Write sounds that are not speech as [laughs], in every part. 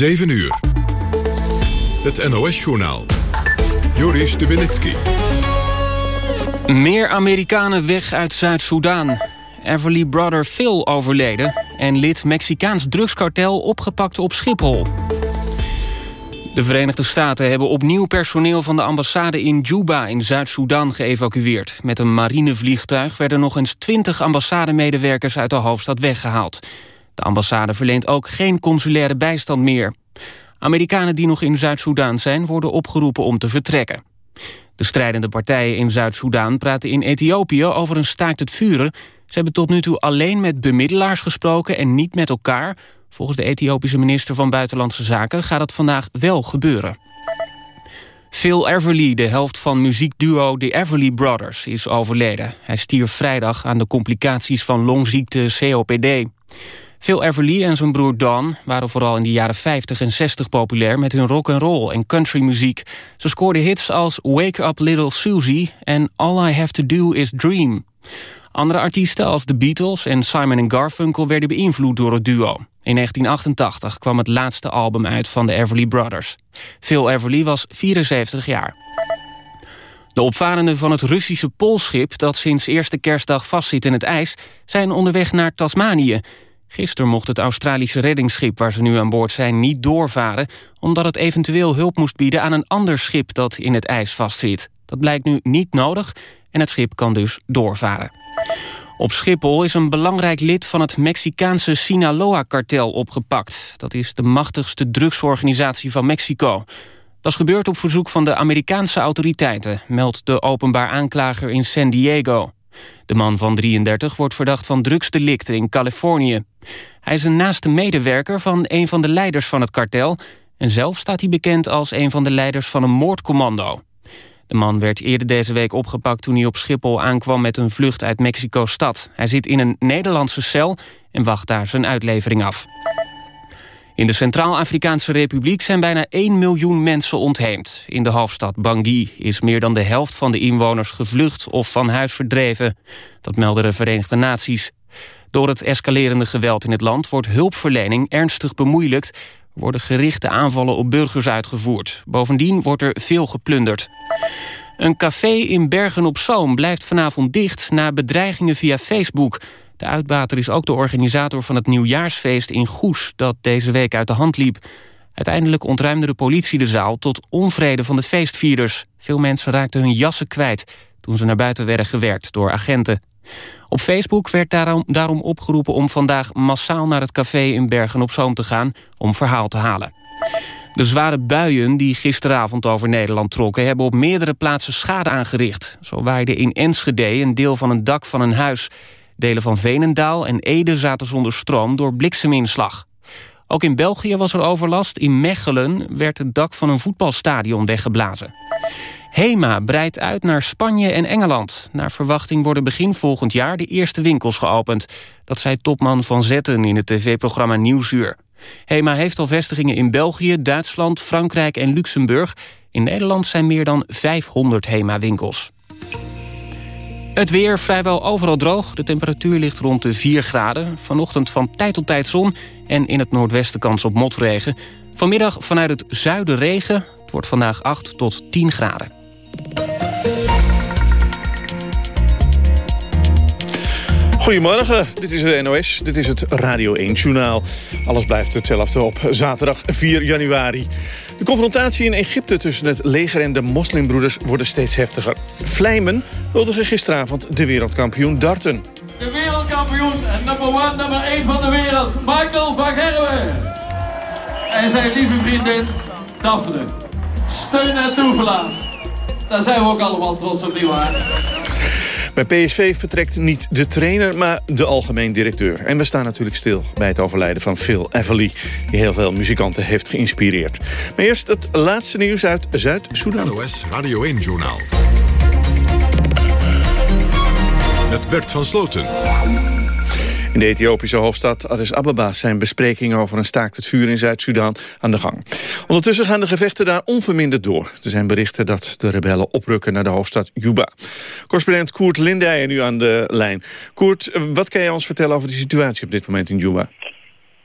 7 uur. Het NOS-journaal. Joris Stubenitski. Meer Amerikanen weg uit Zuid-Soedan. Everly Brother Phil overleden. En lid Mexicaans drugskartel opgepakt op Schiphol. De Verenigde Staten hebben opnieuw personeel van de ambassade in Juba in Zuid-Soedan geëvacueerd. Met een marinevliegtuig werden nog eens 20 ambassademedewerkers uit de hoofdstad weggehaald. De ambassade verleent ook geen consulaire bijstand meer. Amerikanen die nog in Zuid-Soedan zijn worden opgeroepen om te vertrekken. De strijdende partijen in Zuid-Soedan praten in Ethiopië over een staakt het vuren. Ze hebben tot nu toe alleen met bemiddelaars gesproken en niet met elkaar. Volgens de Ethiopische minister van Buitenlandse Zaken gaat het vandaag wel gebeuren. Phil Everly, de helft van muziekduo The Everly Brothers, is overleden. Hij stierf vrijdag aan de complicaties van longziekte COPD. Phil Everly en zijn broer Don waren vooral in de jaren 50 en 60 populair... met hun rock and roll en country muziek. Ze scoorden hits als Wake Up Little Susie en All I Have To Do Is Dream. Andere artiesten als The Beatles en Simon Garfunkel werden beïnvloed door het duo. In 1988 kwam het laatste album uit van de Everly Brothers. Phil Everly was 74 jaar. De opvarenden van het Russische Poolschip... dat sinds eerste kerstdag vastzit in het ijs... zijn onderweg naar Tasmanië. Gisteren mocht het Australische reddingsschip waar ze nu aan boord zijn niet doorvaren... omdat het eventueel hulp moest bieden aan een ander schip dat in het ijs vastzit. Dat blijkt nu niet nodig en het schip kan dus doorvaren. Op Schiphol is een belangrijk lid van het Mexicaanse Sinaloa-kartel opgepakt. Dat is de machtigste drugsorganisatie van Mexico. Dat is gebeurd op verzoek van de Amerikaanse autoriteiten... meldt de openbaar aanklager in San Diego. De man van 33 wordt verdacht van drugsdelicten in Californië. Hij is een naaste medewerker van een van de leiders van het kartel... en zelf staat hij bekend als een van de leiders van een moordcommando. De man werd eerder deze week opgepakt toen hij op Schiphol aankwam met een vlucht uit Mexico-stad. Hij zit in een Nederlandse cel en wacht daar zijn uitlevering af. In de Centraal-Afrikaanse Republiek zijn bijna 1 miljoen mensen ontheemd. In de hoofdstad Bangui is meer dan de helft van de inwoners gevlucht of van huis verdreven. Dat melden de Verenigde Naties. Door het escalerende geweld in het land wordt hulpverlening ernstig bemoeilijkt worden gerichte aanvallen op burgers uitgevoerd. Bovendien wordt er veel geplunderd. Een café in Bergen-op-Zoom blijft vanavond dicht... na bedreigingen via Facebook. De uitbater is ook de organisator van het nieuwjaarsfeest in Goes... dat deze week uit de hand liep. Uiteindelijk ontruimde de politie de zaal tot onvrede van de feestvierders. Veel mensen raakten hun jassen kwijt toen ze naar buiten werden gewerkt door agenten. Op Facebook werd daarom, daarom opgeroepen om vandaag massaal naar het café in Bergen-op-Zoom te gaan om verhaal te halen. De zware buien die gisteravond over Nederland trokken... hebben op meerdere plaatsen schade aangericht. Zo waaide in Enschede een deel van een dak van een huis. Delen van Venendaal en Ede zaten zonder stroom door blikseminslag. Ook in België was er overlast. In Mechelen werd het dak van een voetbalstadion weggeblazen. HEMA breidt uit naar Spanje en Engeland. Naar verwachting worden begin volgend jaar de eerste winkels geopend. Dat zei topman Van Zetten in het tv-programma Nieuwsuur. HEMA heeft al vestigingen in België, Duitsland, Frankrijk en Luxemburg. In Nederland zijn meer dan 500 HEMA-winkels. Het weer vrijwel overal droog. De temperatuur ligt rond de 4 graden. Vanochtend van tijd tot tijd zon en in het noordwesten kans op motregen. Vanmiddag vanuit het zuiden regen. Het wordt vandaag 8 tot 10 graden. Goedemorgen, dit is de NOS, dit is het Radio 1-journaal. Alles blijft hetzelfde op zaterdag 4 januari. De confrontatie in Egypte tussen het leger en de moslimbroeders worden steeds heftiger. Vlijmen huldigde gisteravond de wereldkampioen darten. De wereldkampioen en nummer 1, nummer 1 van de wereld, Michael van Gerwen. En zijn lieve vriendin Daphne. Steun en toeverlaat. Daar zijn we ook allemaal trots op, nietwaar? Bij PSV vertrekt niet de trainer, maar de algemeen directeur. En we staan natuurlijk stil bij het overlijden van Phil Everly... die heel veel muzikanten heeft geïnspireerd. Maar eerst het laatste nieuws uit Zuid-Soedan. NOS Radio 1-journaal. Met Bert van Sloten. In de Ethiopische hoofdstad Addis Ababa zijn besprekingen over een staakt het vuur in Zuid-Soedan aan de gang. Ondertussen gaan de gevechten daar onverminderd door. Er zijn berichten dat de rebellen oprukken naar de hoofdstad Juba. Correspondent Koert Lindijen nu aan de lijn. Koert, wat kan je ons vertellen over de situatie op dit moment in Juba?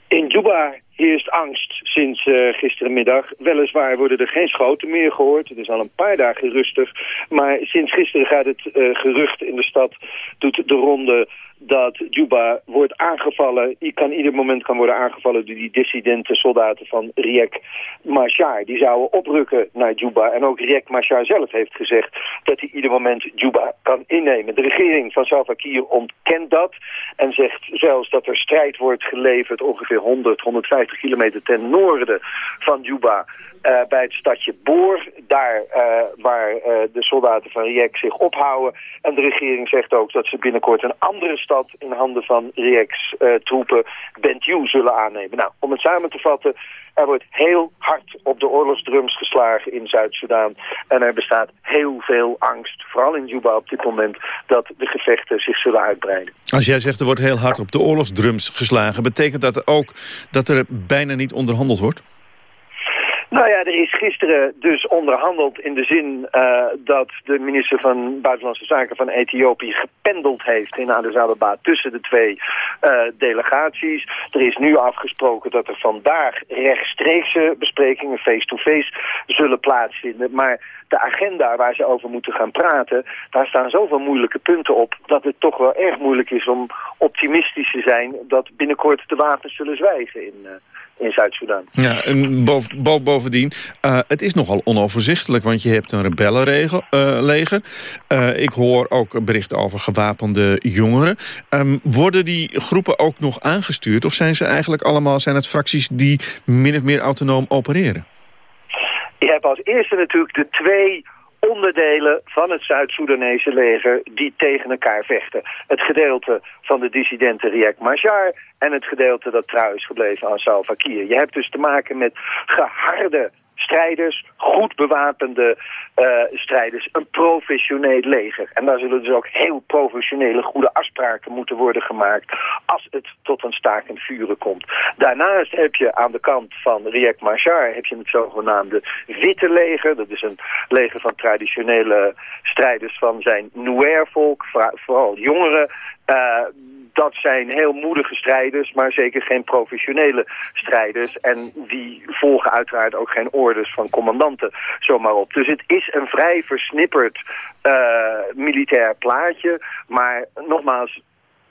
In Juba heerst angst sinds uh, gisterenmiddag. Weliswaar worden er geen schoten meer gehoord. Het is al een paar dagen rustig. Maar sinds gisteren gaat het uh, gerucht in de stad... doet de ronde dat Juba wordt aangevallen, die kan ieder moment kan worden aangevallen door die dissidente soldaten van Riek Machar. Die zouden oprukken naar Juba. En ook Riek Machar zelf heeft gezegd dat hij ieder moment Juba kan innemen. De regering van Salva Kiir ontkent dat en zegt zelfs dat er strijd wordt geleverd ongeveer 100, 150 kilometer ten noorden van Juba uh, bij het stadje Boer, daar uh, waar uh, de soldaten van Riek zich ophouden. En de regering zegt ook dat ze binnenkort een andere stad in handen van Rieks troepen, Bentiu, zullen aannemen. Nou, om het samen te vatten, er wordt heel hard op de oorlogsdrums geslagen in Zuid-Soedan. En er bestaat heel veel angst, vooral in Juba op dit moment, dat de gevechten zich zullen uitbreiden. Als jij zegt er wordt heel hard op de oorlogsdrums geslagen, betekent dat ook dat er bijna niet onderhandeld wordt? Nou ja, er is gisteren dus onderhandeld in de zin uh, dat de minister van Buitenlandse Zaken van Ethiopië gependeld heeft in Addis Ababa tussen de twee uh, delegaties. Er is nu afgesproken dat er vandaag rechtstreekse besprekingen face-to-face -face zullen plaatsvinden. Maar de agenda waar ze over moeten gaan praten, daar staan zoveel moeilijke punten op dat het toch wel erg moeilijk is om optimistisch te zijn dat binnenkort de wapens zullen zwijgen in, uh, in Zuid-Soedan. Ja, en boven, bovendien, uh, het is nogal onoverzichtelijk, want je hebt een rebellenleger. Uh, ik hoor ook berichten over gewapende jongeren. Um, worden die groepen ook nog aangestuurd of zijn ze eigenlijk allemaal zijn het fracties die min of meer autonoom opereren? Je hebt als eerste natuurlijk de twee onderdelen van het Zuid-Soedanese leger die tegen elkaar vechten. Het gedeelte van de dissidenten Riek Machar en het gedeelte dat trouw is gebleven aan Salva Kiir. Je hebt dus te maken met geharde strijders, goed bewapende uh, strijders, een professioneel leger. En daar zullen dus ook heel professionele goede afspraken moeten worden gemaakt als het tot een stakend vuren komt. Daarnaast heb je aan de kant van Riek Machar heb je het zogenaamde witte leger. Dat is een leger van traditionele strijders van zijn Nuer-volk, vooral jongeren. Uh, dat zijn heel moedige strijders, maar zeker geen professionele strijders. En die volgen uiteraard ook geen orders van commandanten zomaar op. Dus het is een vrij versnipperd uh, militair plaatje. Maar nogmaals,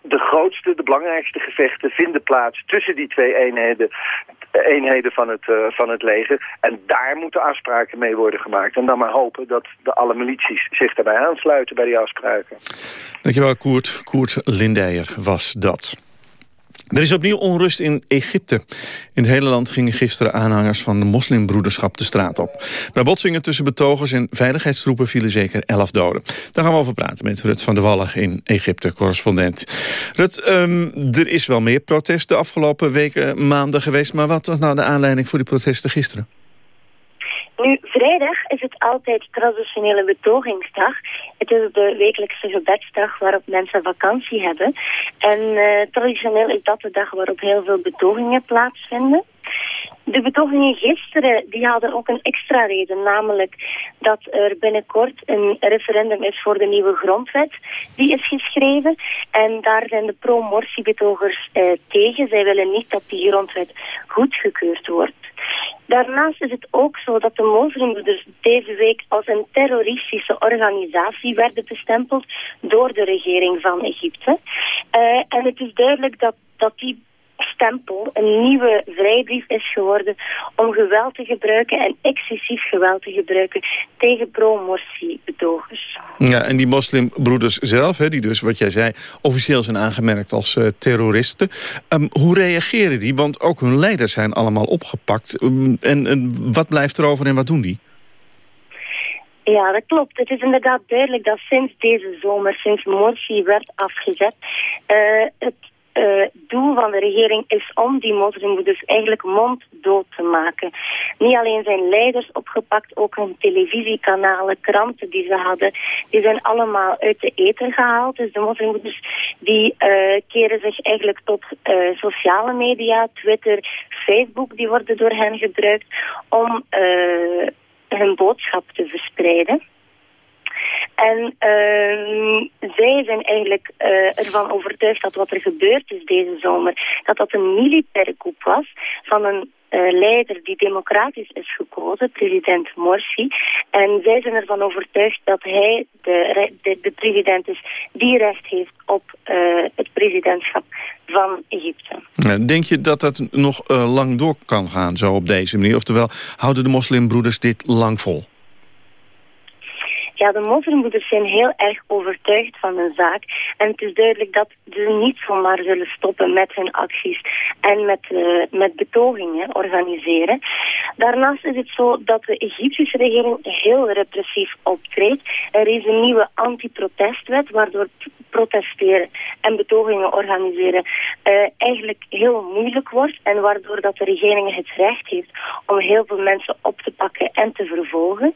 de grootste, de belangrijkste gevechten vinden plaats tussen die twee eenheden, eenheden van het, uh, van het leger. En daar moeten afspraken mee worden gemaakt. En dan maar hopen dat de alle milities zich daarbij aansluiten bij die afspraken. Dankjewel Koert. Koert Lindeyer was dat. Er is opnieuw onrust in Egypte. In het hele land gingen gisteren aanhangers van de moslimbroederschap de straat op. Bij botsingen tussen betogers en veiligheidstroepen vielen zeker elf doden. Daar gaan we over praten met Rut van der Wallen in Egypte, correspondent. Rut, um, er is wel meer protest de afgelopen weken, maanden geweest... maar wat was nou de aanleiding voor die protesten gisteren? Nu, vrijdag is het altijd traditionele betogingsdag. Het is de wekelijkse gebedsdag waarop mensen vakantie hebben. En uh, traditioneel is dat de dag waarop heel veel betogingen plaatsvinden. De betogingen gisteren die hadden ook een extra reden, namelijk dat er binnenkort een referendum is voor de nieuwe grondwet. Die is geschreven en daar zijn de pro-Morsi-betogers eh, tegen. Zij willen niet dat die grondwet goedgekeurd wordt. Daarnaast is het ook zo dat de moslimbroeders deze week als een terroristische organisatie werden bestempeld door de regering van Egypte. Uh, en het is duidelijk dat, dat die stempel een nieuwe vrijbrief is geworden om geweld te gebruiken en excessief geweld te gebruiken tegen pro-Morsi-betogers. Ja, en die moslimbroeders zelf, hè, die dus, wat jij zei, officieel zijn aangemerkt als uh, terroristen. Um, hoe reageren die? Want ook hun leiders zijn allemaal opgepakt. Um, en, en wat blijft er over en wat doen die? Ja, dat klopt. Het is inderdaad duidelijk dat sinds deze zomer, sinds Morsi werd afgezet, uh, het uh, doel van de regering is om die moslimbroeders eigenlijk monddood te maken. Niet alleen zijn leiders opgepakt, ook hun televisiekanalen, kranten die ze hadden, die zijn allemaal uit de ether gehaald. Dus de moslimbroeders die uh, keren zich eigenlijk tot uh, sociale media, Twitter, Facebook, die worden door hen gebruikt om hun boodschap te verspreiden. En ehm, zij zijn eigenlijk uh, ervan overtuigd dat wat er gebeurd is deze zomer, dat dat een militaire coup was van een uh, leider die democratisch is gekozen, president Morsi. En zij zijn ervan overtuigd dat hij de, de, de president is die recht heeft op uh, het presidentschap van Egypte. Denk je dat dat nog lang door kan gaan, zo op deze manier? Oftewel, houden de moslimbroeders dit lang vol? Ja, de moslimbroeders zijn heel erg overtuigd van hun zaak. En het is duidelijk dat ze niet zomaar zullen stoppen met hun acties en met, uh, met betogingen organiseren. Daarnaast is het zo dat de Egyptische regering heel repressief optreedt. Er is een nieuwe anti-protestwet waardoor protesteren en betogingen organiseren uh, eigenlijk heel moeilijk wordt en waardoor dat de regering het recht heeft om heel veel mensen op te pakken en te vervolgen.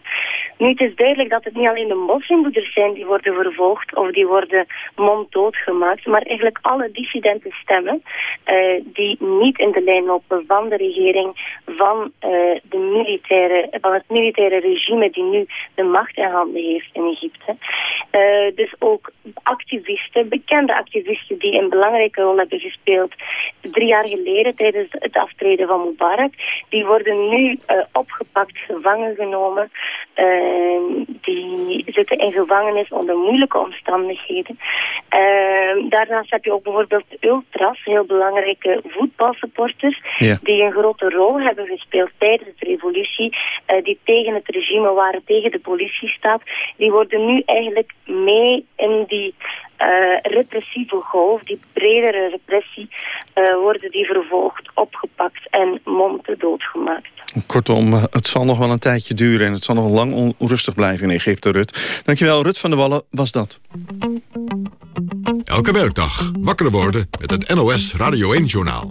Nu, het is duidelijk dat het niet alleen de moslimbroeders zijn die worden vervolgd of die worden monddood gemaakt, maar eigenlijk alle dissidente stemmen uh, die niet in de lijn lopen van de regering, van, uh, de militaire, van het militaire regime die nu de macht in handen heeft in Egypte. Uh, dus ook activisten, bekende activisten die een belangrijke rol hebben gespeeld drie jaar geleden tijdens het aftreden van Mubarak, die worden nu opgepakt, gevangen genomen. die die zitten in gevangenis onder moeilijke omstandigheden. Uh, daarnaast heb je ook bijvoorbeeld ultras, heel belangrijke voetbalsupporters, die een grote rol hebben gespeeld tijdens de revolutie, uh, die tegen het regime waren, tegen de politie staat. Die worden nu eigenlijk mee in die uh, repressieve golf, die bredere repressie, uh, worden die vervolgd, opgepakt en monten doodgemaakt. Kortom, het zal nog wel een tijdje duren en het zal nog lang onrustig blijven in Egypte, Rut. Dankjewel, Rut van der Wallen was dat. Elke werkdag wakker worden met het NOS Radio 1-journaal.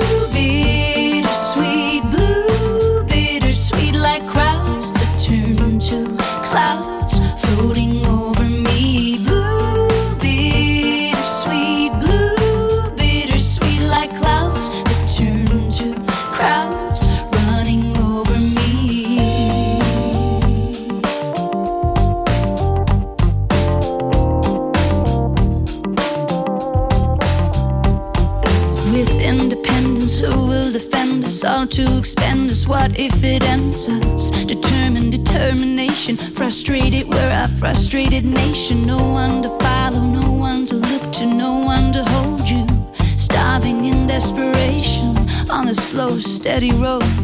frustrated nation. No one to follow, no one to look to, no one to hold you. Starving in desperation on the slow, steady road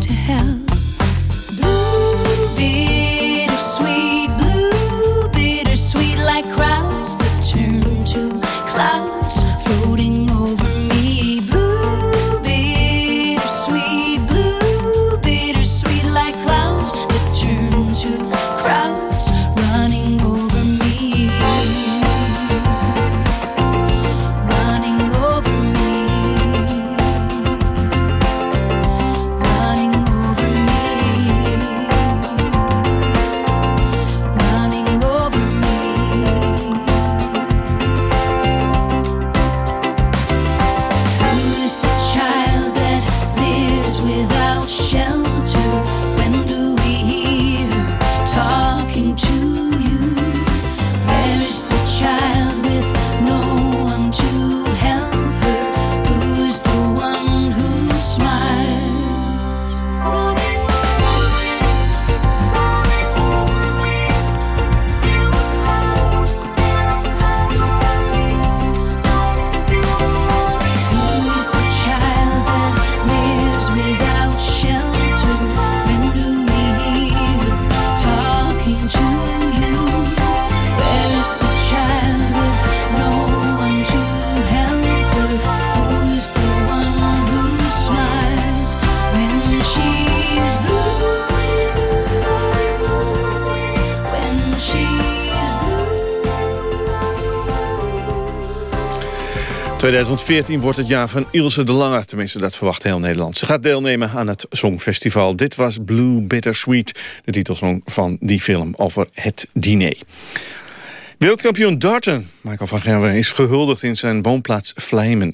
...2014 wordt het jaar van Ilse de Lange. Tenminste, dat verwacht heel Nederland. Ze gaat deelnemen aan het Songfestival. Dit was Blue Bittersweet, de titelsong van die film over het diner. Wereldkampioen darten Michael van Gerwen is gehuldigd in zijn woonplaats Vlijmen.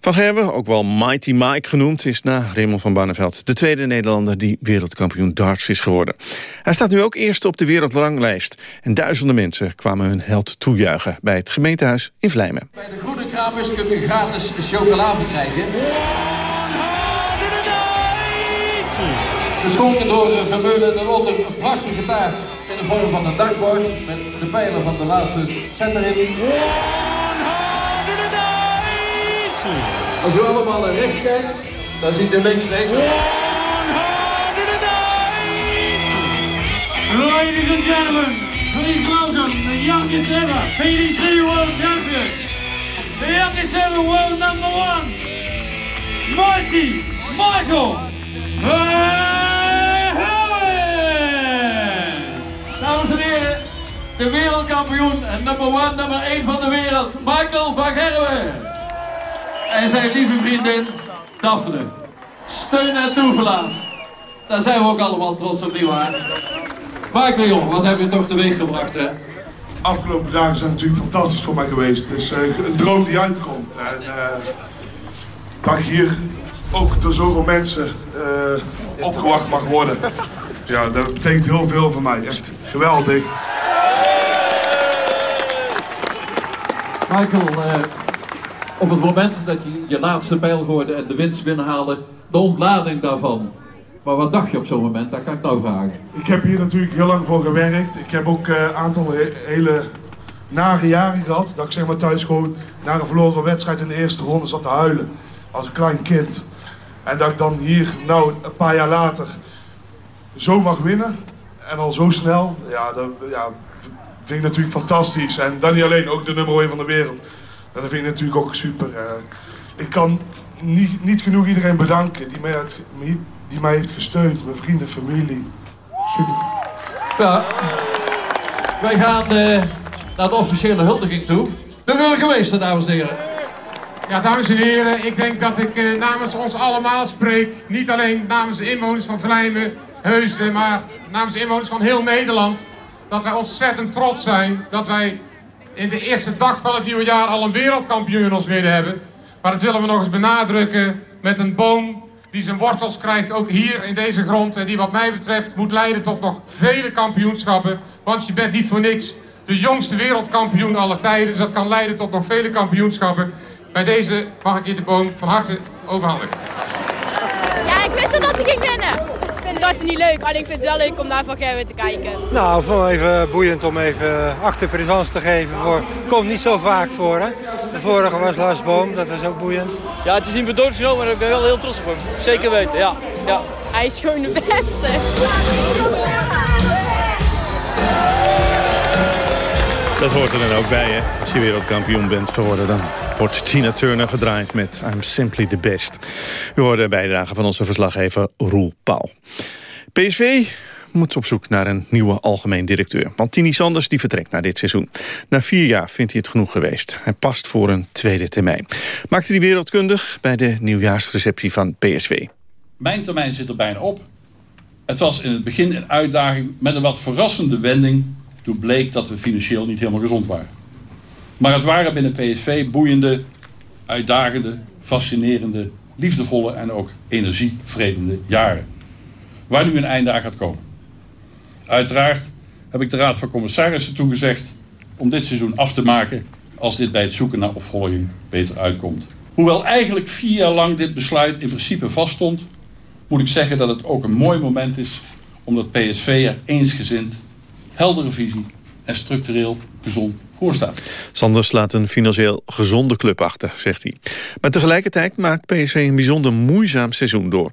Van Gerwen, ook wel Mighty Mike genoemd... is na Raymond van Barneveld de tweede Nederlander... die wereldkampioen darts is geworden. Hij staat nu ook eerst op de wereldranglijst. En duizenden mensen kwamen hun held toejuichen... bij het gemeentehuis in Vlijmen. Bij de Groene Kramers kunt u gratis chocolade krijgen. Geschonken door uh, Vermeulen daaronder een prachtige taart in de vorm van een dakbord met de pijlen van de laatste center in. Als u allemaal naar rechts kijkt, dan ziet u links rechts. Ladies and gentlemen, please welcome the youngest ever PDC World Champion, the youngest ever world number one, Mighty Michael de wereldkampioen en number one, nummer 1 van de wereld, Michael van Gerwen. En zijn lieve vriendin, Daphne. Steun en toeverlaat. Daar zijn we ook allemaal trots op, nietwaar? Michael, jongen, wat heb je toch teweeg gebracht, hè? afgelopen dagen zijn natuurlijk fantastisch voor mij geweest. Het is eh, een droom die uitkomt. En dat ik hier ook door zoveel mensen uh, opgewacht mag worden. Ja, dat betekent heel veel voor mij. Echt geweldig. Michael, op het moment dat je je laatste pijl gooide en de winst binnenhaalde, de ontlading daarvan. Maar wat dacht je op zo'n moment? Dat kan ik nou vragen. Ik heb hier natuurlijk heel lang voor gewerkt. Ik heb ook een aantal he hele nare jaren gehad. Dat ik zeg maar thuis gewoon na een verloren wedstrijd in de eerste ronde zat te huilen. Als een klein kind. En dat ik dan hier, nou een paar jaar later, zo mag winnen. En al zo snel. Ja, dat ja, vind ik natuurlijk fantastisch. En dan niet alleen, ook de nummer 1 van de wereld. Dat vind ik natuurlijk ook super. Uh, ik kan niet, niet genoeg iedereen bedanken die mij, het, die mij heeft gesteund. Mijn vrienden, familie. Super. Ja, wij gaan uh, naar de officiële huldiging toe. De burgemeester, dames en heren. Ja, dames en heren, ik denk dat ik uh, namens ons allemaal spreek. Niet alleen namens de inwoners van Vlijmen, Heusden, maar namens de inwoners van heel Nederland. Dat wij ontzettend trots zijn dat wij in de eerste dag van het nieuwe jaar al een wereldkampioen in ons midden hebben. Maar dat willen we nog eens benadrukken met een boom die zijn wortels krijgt, ook hier in deze grond. En die wat mij betreft moet leiden tot nog vele kampioenschappen. Want je bent niet voor niks de jongste wereldkampioen aller tijden. Dus dat kan leiden tot nog vele kampioenschappen. Bij deze mag ik je de boom van harte overhandigen. Ja, ik wist dat hij ging winnen. Ik vind het niet leuk, alleen ik vind het wel leuk om naar Van Gerwen te kijken. Nou, ik vond het even boeiend om even achterpresence te geven. Voor, komt niet zo vaak voor, hè. De vorige was Lars Boom, dat was ook boeiend. Ja, het is niet meer doodgenomen, maar ik ben wel heel trots op hem. Zeker weten, ja. ja. Hij is gewoon de beste. Dat hoort er dan ook bij, hè. Als je wereldkampioen bent geworden, dan wordt Tina Turner gedraaid met I'm Simply the Best. U hoorde een bijdrage van onze verslaggever Roel Paul. PSV moet op zoek naar een nieuwe algemeen directeur. Want Tini Sanders die vertrekt na dit seizoen. Na vier jaar vindt hij het genoeg geweest. Hij past voor een tweede termijn. Maakte hij wereldkundig bij de nieuwjaarsreceptie van PSV. Mijn termijn zit er bijna op. Het was in het begin een uitdaging met een wat verrassende wending... toen bleek dat we financieel niet helemaal gezond waren. Maar het waren binnen PSV boeiende, uitdagende, fascinerende, liefdevolle en ook energievredende jaren. Waar nu een einde aan gaat komen. Uiteraard heb ik de Raad van Commissarissen toegezegd om dit seizoen af te maken als dit bij het zoeken naar opvolging beter uitkomt. Hoewel eigenlijk vier jaar lang dit besluit in principe vaststond, moet ik zeggen dat het ook een mooi moment is omdat PSV er eensgezind, heldere visie en structureel gezond voorstaat. Sanders laat een financieel gezonde club achter, zegt hij. Maar tegelijkertijd maakt PSV een bijzonder moeizaam seizoen door.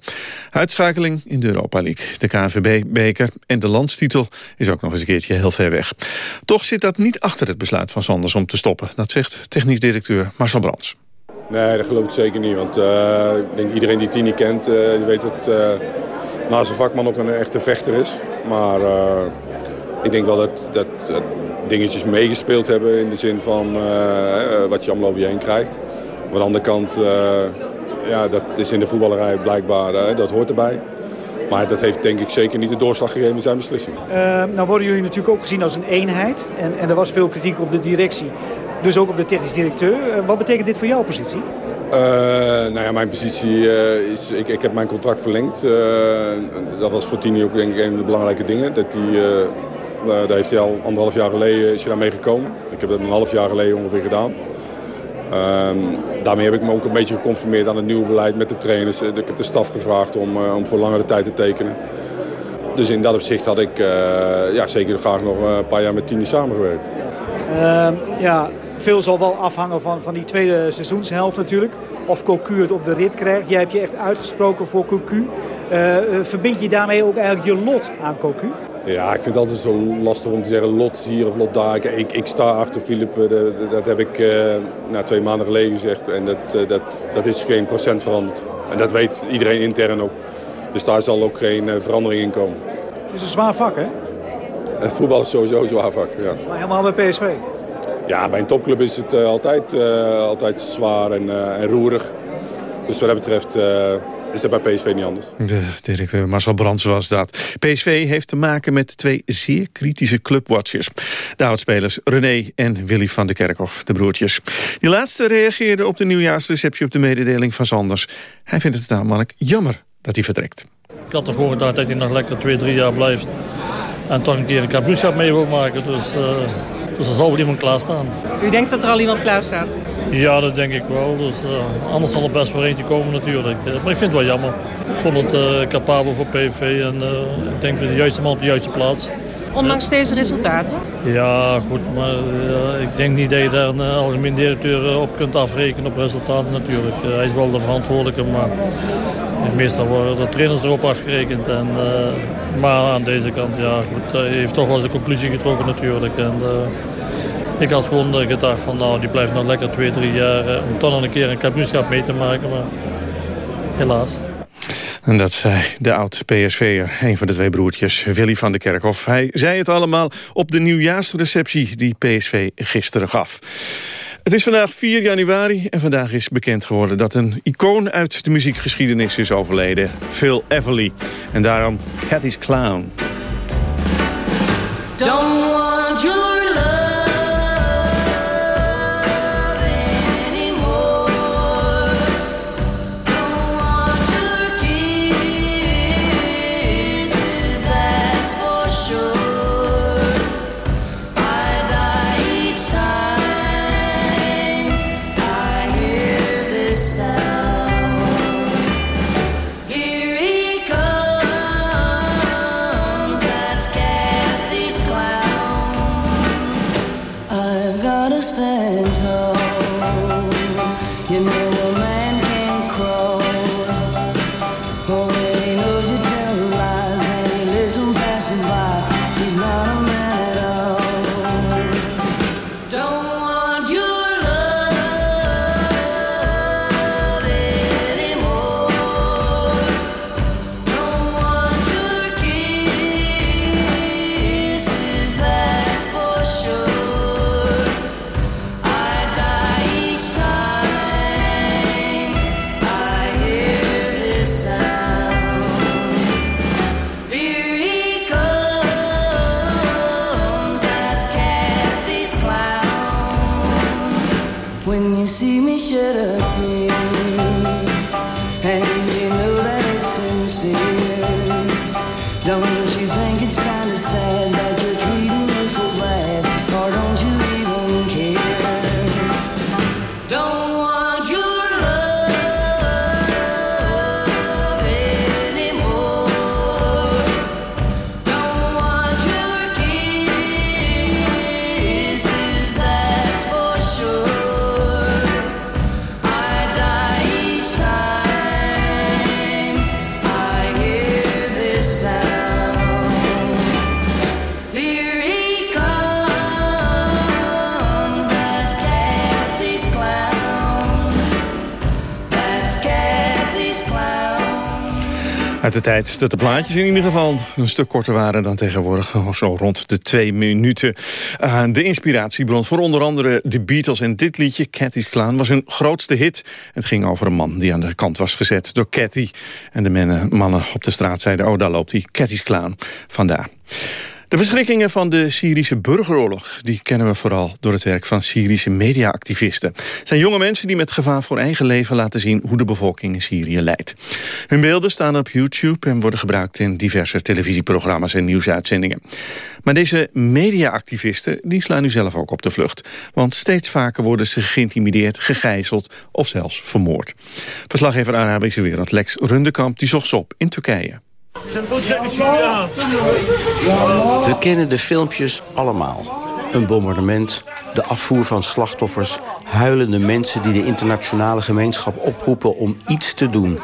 Uitschakeling in de Europa League, de KNVB-beker en de landstitel is ook nog eens een keertje heel ver weg. Toch zit dat niet achter het besluit van Sanders om te stoppen. Dat zegt technisch directeur Marcel Brands. Nee, dat geloof ik zeker niet. Want uh, ik denk iedereen die Tini kent, uh, die weet dat uh, naast een vakman ook een echte vechter is. Maar Ik denk wel dat, dat eh, dingetjes meegespeeld hebben in de zin van eh, wat je allemaal over je heen krijgt. Aan de andere kant, ja, dat is in de voetballerij blijkbaar, dat hoort erbij. Maar dat heeft denk ik zeker niet de doorslag gegeven in zijn beslissing. nou worden jullie natuurlijk ook gezien als een eenheid. En, en er was veel kritiek op de directie. Dus ook op de technisch directeur. wat betekent dit voor jouw positie? Uh, nou ja, mijn positie is... Ik, ik heb mijn contract verlengd. Dat was voor Tini ook denk ik een van de belangrijke dingen. Dat die, daar heeft hij al anderhalf jaar geleden is hij daarmee gekomen. Ik heb dat een half jaar geleden ongeveer gedaan. Ehm, daarmee heb ik me ook een beetje geconformeerd aan het nieuwe beleid met de trainers. Ik heb de staf gevraagd om, om voor langere tijd te tekenen. Dus in dat opzicht had ik ja, zeker graag nog een paar jaar met Tini samengewerkt. Ehm, ja, veel zal wel afhangen van, van die tweede seizoenshelft natuurlijk. Of Cocu het op de rit krijgt. Jij hebt je echt uitgesproken voor Cocu. Uh, verbind je daarmee ook eigenlijk je lot aan Cocu? Ja, ik vind het altijd zo lastig om te zeggen lot hier of lot daar. Ik, ik sta achter Filip, eh, dat heb ik uh, nou, twee maanden geleden gezegd. En dat, dat, dat is geen procent veranderd. En dat weet iedereen intern ook. Dus daar zal ook geen verandering in komen. Het is een zwaar vak, hè? Voetbal is sowieso een zwaar vak, ja. Maar helemaal bij PSV? Ja, bij een topclub is het altijd, altijd zwaar en, en, roerig. Dus wat dat betreft is dat bij PSV niet anders. De directeur Marcel Brands was dat. PSV heeft te maken met twee zeer kritische clubwatchers. De oudspelers René en Willy van der Kerkhoff, de broertjes. Die laatste reageerde op de nieuwjaarsreceptie op de mededeling van Sanders. Hij vindt het namelijk jammer dat hij vertrekt. Ik had toch gewoon gedacht dat hij nog lekker twee, drie jaar blijft. En toch een keer een kampioenschap mee wil maken. Dus... Dus er zal wel iemand klaarstaan. U denkt dat er al iemand klaar staat? Ja, dat denk ik wel. Dus, uh, anders zal er best wel eentje komen natuurlijk. Uh, maar ik vind het wel jammer. Ik vond het uh, capabel voor PV en ik denk de juiste man op de juiste plaats. Ondanks deze resultaten? Ja, goed. Maar ik denk niet dat je daar een algemeen directeur op kunt afrekenen op resultaten natuurlijk. hij is wel de verantwoordelijke, maar meestal worden de trainers erop afgerekend. En, maar aan deze kant, ja goed, hij heeft toch wel de conclusie getrokken natuurlijk. En, ik had gewoon gedacht van nou, die blijft nog lekker twee, drie jaar om toch nog een keer een kampioenschap mee te maken. Maar helaas. En dat zei de oud-PSV'er, een van de twee broertjes, Willy van der Kerkhoff. Hij zei het allemaal op de nieuwjaarsreceptie die PSV gisteren gaf. Het is vandaag 4 januari en vandaag is bekend geworden... dat een icoon uit de muziekgeschiedenis is overleden, Phil Everly. En daarom Cathy's Clown. Don't De tijd dat de plaatjes in ieder geval een stuk korter waren dan tegenwoordig. Zo rond de twee minuten. Uh, de inspiratiebron voor onder andere de Beatles. En dit liedje, Cathy's Clown, was hun grootste hit. Het ging over een man die aan de kant was gezet door Cathy. En de mannen, mannen op de straat zeiden, oh daar loopt hij, Cathy's Clown. Vandaar. De verschrikkingen van de Syrische burgeroorlog... die kennen we vooral door het werk van Syrische mediaactivisten. Het zijn jonge mensen die met gevaar voor eigen leven laten zien... hoe de bevolking in Syrië leidt. Hun beelden staan op YouTube en worden gebruikt... in diverse televisieprogramma's en nieuwsuitzendingen. Maar deze mediaactivisten die slaan nu zelf ook op de vlucht. Want steeds vaker worden ze geïntimideerd, gegijzeld... of zelfs vermoord. Verslaggever Arabische Wereld Lex Rundekamp die zocht ze op in Turkije. We kennen de filmpjes allemaal. Een bombardement, de afvoer van slachtoffers... huilende mensen die de internationale gemeenschap oproepen om iets te doen.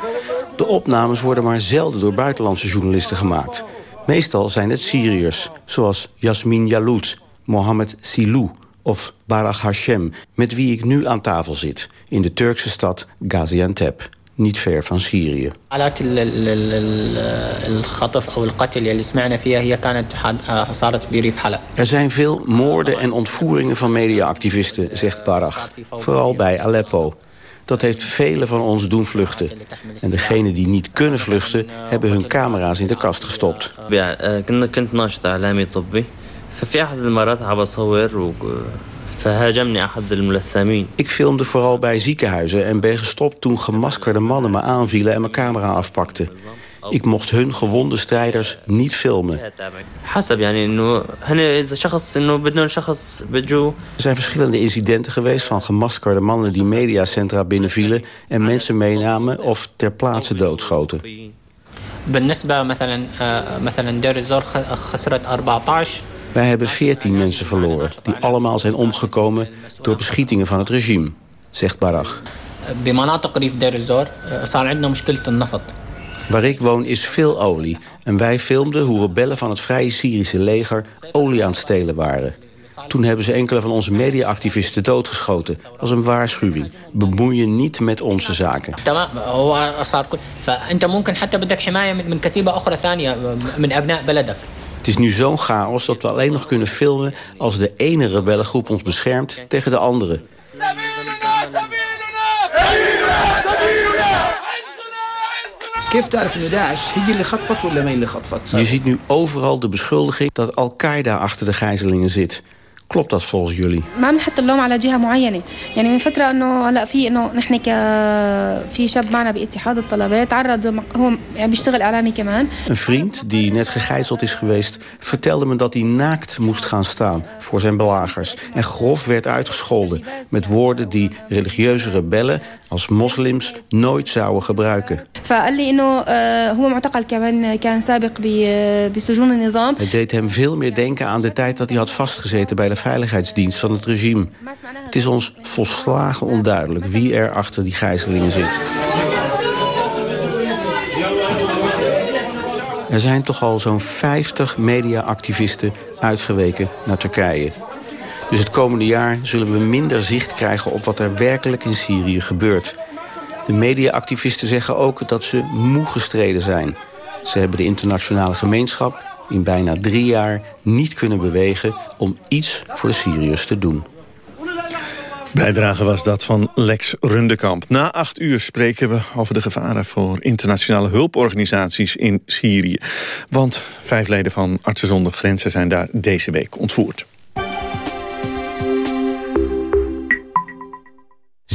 De opnames worden maar zelden door buitenlandse journalisten gemaakt. Meestal zijn het Syriërs, zoals Yasmin Yalout, Mohammed Silou of Barak Hashem... met wie ik nu aan tafel zit, in de Turkse stad Gaziantep niet ver van Syrië. Er zijn veel moorden en ontvoeringen van mediaactivisten, zegt Barach. Vooral bij Aleppo. Dat heeft velen van ons doen vluchten. En degenen die niet kunnen vluchten, hebben hun camera's in de kast gestopt. Ja, ik filmde vooral bij ziekenhuizen en ben gestopt toen gemaskerde mannen me aanvielen en mijn camera afpakten. Ik mocht hun gewonde strijders niet filmen. Er zijn verschillende incidenten geweest van gemaskerde mannen die mediacentra binnenvielen en mensen meenamen of ter plaatse doodschoten. Wij hebben 14 mensen verloren, die allemaal zijn omgekomen door beschietingen van het regime, zegt Barach. Waar ik woon is veel olie en wij filmden hoe rebellen van het Vrije Syrische leger olie aan het stelen waren. Toen hebben ze enkele van onze mediaactivisten doodgeschoten. Als een waarschuwing. Bemoei je niet met onze zaken. Het is nu zo'n chaos dat we alleen nog kunnen filmen... als de ene rebellengroep ons beschermt tegen de andere. Je ziet nu overal de beschuldiging dat Al-Qaeda achter de gijzelingen zit. Klopt dat volgens jullie? ما بنحط اللوم على جهه معينه يعني من فتره انه هلا في انه نحن ك في شاب معنا باتحاد الطلبات تعرض هو بيشتغل اعلامي كمان Een vriend die net gegijzeld is geweest vertelde me dat hij naakt moest gaan staan voor zijn belagers en grof werd uitgescholden met woorden die religieuze rebellen als moslims nooit zouden gebruiken. فقال لي انه هو معتقل كمان كان سابق بسجون النظام Het deed hem veel meer denken aan de tijd dat hij had vastgezeten bij de veiligheidsdienst van het regime. Het is ons volslagen onduidelijk wie er achter die gijzelingen zit. Er zijn toch al zo'n 50 mediaactivisten uitgeweken naar Turkije. Dus het komende jaar zullen we minder zicht krijgen op wat er werkelijk in Syrië gebeurt. De mediaactivisten zeggen ook dat ze moe gestreden zijn. Ze hebben de internationale gemeenschap in bijna drie jaar niet kunnen bewegen om iets voor Syriërs te doen. Bijdrage was dat van Lex Rundekamp. Na acht uur spreken we over de gevaren voor internationale hulporganisaties in Syrië. Want vijf leden van Artsen zonder Grenzen zijn daar deze week ontvoerd.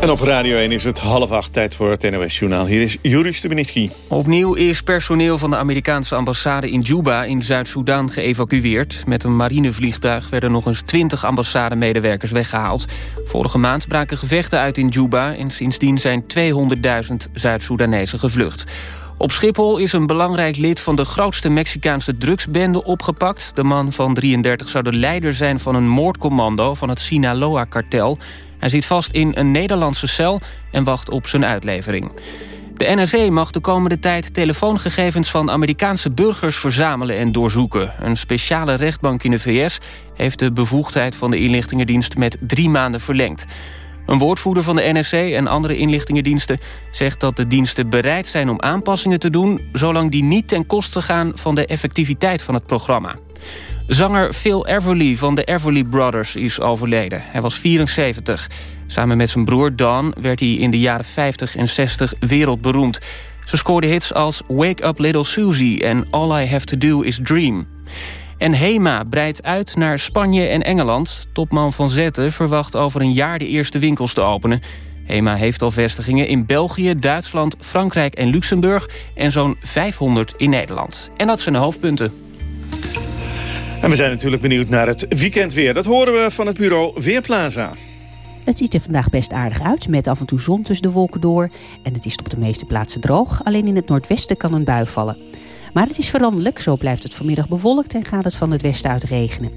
En op Radio 1 is het half acht tijd voor het NOS-journaal. Hier is Juri Stubenitski. Opnieuw is personeel van de Amerikaanse ambassade in Juba in Zuid-Soedan geëvacueerd. Met een marinevliegtuig werden nog eens 20 ambassademedewerkers weggehaald. Vorige maand braken gevechten uit in Juba... en sindsdien zijn 200.000 Zuid-Soedanezen gevlucht. Op Schiphol is een belangrijk lid van de grootste Mexicaanse drugsbende opgepakt. De man van 33 zou de leider zijn van een moordcommando van het Sinaloa-kartel... Hij zit vast in een Nederlandse cel en wacht op zijn uitlevering. De NRC mag de komende tijd telefoongegevens van Amerikaanse burgers verzamelen en doorzoeken. Een speciale rechtbank in de VS heeft de bevoegdheid van de inlichtingendienst met drie maanden verlengd. Een woordvoerder van de NRC en andere inlichtingendiensten zegt dat de diensten bereid zijn om aanpassingen te doen... zolang die niet ten koste gaan van de effectiviteit van het programma. Zanger Phil Everly van de Everly Brothers is overleden. Hij was 74. Samen met zijn broer Don werd hij in de jaren 50 en 60 wereldberoemd. Ze scoorde hits als Wake Up Little Susie en All I Have To Do Is Dream. En HEMA breidt uit naar Spanje en Engeland. Topman Van Zetten verwacht over een jaar de eerste winkels te openen. HEMA heeft al vestigingen in België, Duitsland, Frankrijk en Luxemburg... en zo'n 500 in Nederland. En dat zijn de hoofdpunten. En we zijn natuurlijk benieuwd naar het weekendweer. Dat horen we van het bureau Weerplaza. Het ziet er vandaag best aardig uit, met af en toe zon tussen de wolken door. En het is op de meeste plaatsen droog, alleen in het noordwesten kan een bui vallen. Maar het is veranderlijk, zo blijft het vanmiddag bewolkt en gaat het van het westen uit regenen.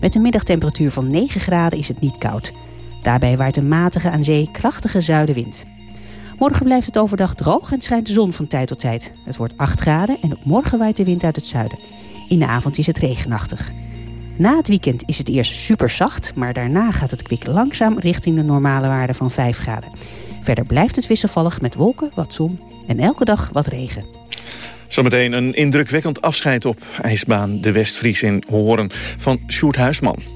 Met een middagtemperatuur van 9 graden is het niet koud. Daarbij waait een matige aan zee krachtige zuidenwind. Morgen blijft het overdag droog en schijnt de zon van tijd tot tijd. Het wordt 8 graden en ook morgen waait de wind uit het zuiden. In de avond is het regenachtig. Na het weekend is het eerst super zacht, maar daarna gaat het kwik langzaam richting de normale waarde van 5 graden. Verder blijft het wisselvallig met wolken, wat zon en elke dag wat regen. Zometeen een indrukwekkend afscheid op ijsbaan De Westvries in Horen van Sjoerd Huisman.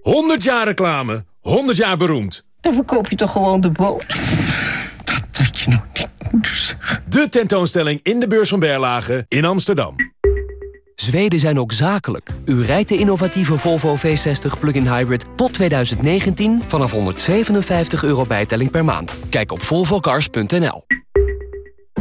100 jaar reclame, 100 jaar beroemd. Dan verkoop je toch gewoon de boot? Dat had je nog niet moeten zeggen. De tentoonstelling in de beurs van Berlage in Amsterdam. Zweden zijn ook zakelijk. U rijdt de innovatieve Volvo V60 Plug-in Hybrid tot 2019 vanaf 157 euro bijtelling per maand. Kijk op volvocars.nl.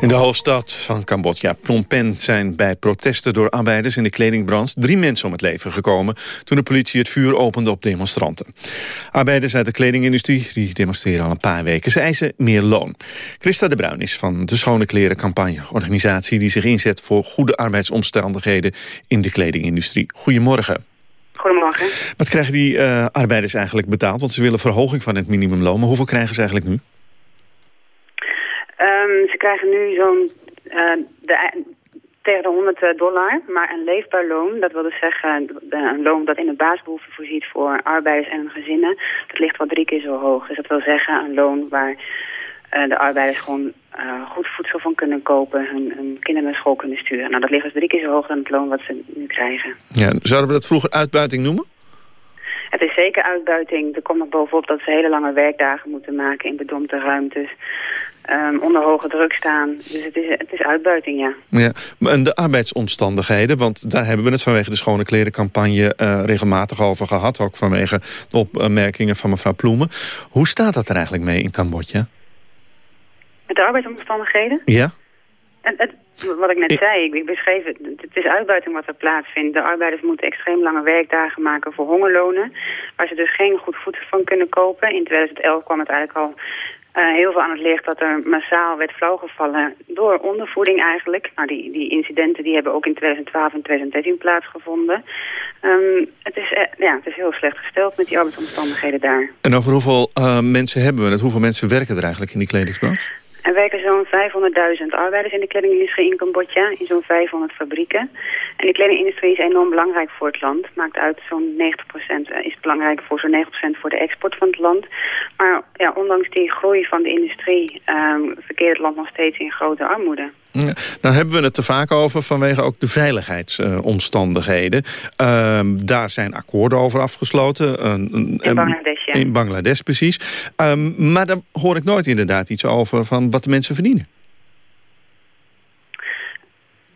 In de hoofdstad van Cambodja, Phnom Penh, zijn bij protesten door arbeiders in de kledingbranche drie mensen om het leven gekomen toen de politie het vuur opende op demonstranten. Arbeiders uit de kledingindustrie die demonstreren al een paar weken. Ze eisen meer loon. Christa de Bruin is van de Schone Kleren Campagne, organisatie die zich inzet voor goede arbeidsomstandigheden in de kledingindustrie. Goedemorgen. Goedemorgen. Wat krijgen die uh, arbeiders eigenlijk betaald? Want ze willen verhoging van het minimumloon. Maar hoeveel krijgen ze eigenlijk nu? Um, ze krijgen nu zo'n uh, tegen de 100 dollar, maar een leefbaar loon, dat wil dus zeggen een loon dat in de baasbehoefte voorziet voor arbeiders en hun gezinnen, dat ligt wel drie keer zo hoog. Dus dat wil zeggen een loon waar uh, de arbeiders gewoon uh, goed voedsel van kunnen kopen, hun, hun, kinderen naar school kunnen sturen. Nou, dat ligt dus drie keer zo hoog dan het loon wat ze nu krijgen. Ja, zouden we dat vroeger uitbuiting noemen? Het is zeker uitbuiting. Er komt nog bovenop dat ze hele lange werkdagen moeten maken in bedompte ruimtes. Um, onder hoge druk staan. Dus het is, het is uitbuiting, ja. ja. En de arbeidsomstandigheden, want daar hebben we het vanwege de Schone Klerencampagne uh, regelmatig over gehad. Ook vanwege de opmerkingen van mevrouw Ploemen. Hoe staat dat er eigenlijk mee in Cambodja? Met de arbeidsomstandigheden? Ja. En het, Wat ik net zei, ik, ik beschreef het. Het is uitbuiting wat er plaatsvindt. De arbeiders moeten extreem lange werkdagen maken voor hongerlonen. Waar ze dus geen goed voedsel van kunnen kopen. In 2011 kwam het eigenlijk al uh, heel veel aan het licht dat er massaal werd flauwgevallen door ondervoeding eigenlijk. Nou, die, die incidenten die hebben ook in 2012 en 2013 plaatsgevonden. Um, het, is, uh, ja, het is heel slecht gesteld met die arbeidsomstandigheden daar. En over hoeveel uh, mensen hebben we het? Hoeveel mensen werken er eigenlijk in die kledingsbranche? Er werken zo'n 500.000 arbeiders in de kledingindustrie in Cambodja, in zo'n 500 fabrieken. En de kledingindustrie is enorm belangrijk voor het land. Maakt uit zo'n 90%, eh, is belangrijk voor zo'n 90% voor de export van het land. Maar ja, ondanks die groei van de industrie um, verkeert het land nog steeds in grote armoede. Ja, nou hebben we het te vaak over vanwege ook de veiligheidsomstandigheden. Uh, daar zijn akkoorden over afgesloten. in Bangladesh, ja. In Bangladesh, precies. Um, maar daar hoor ik nooit inderdaad iets over van wat de mensen verdienen.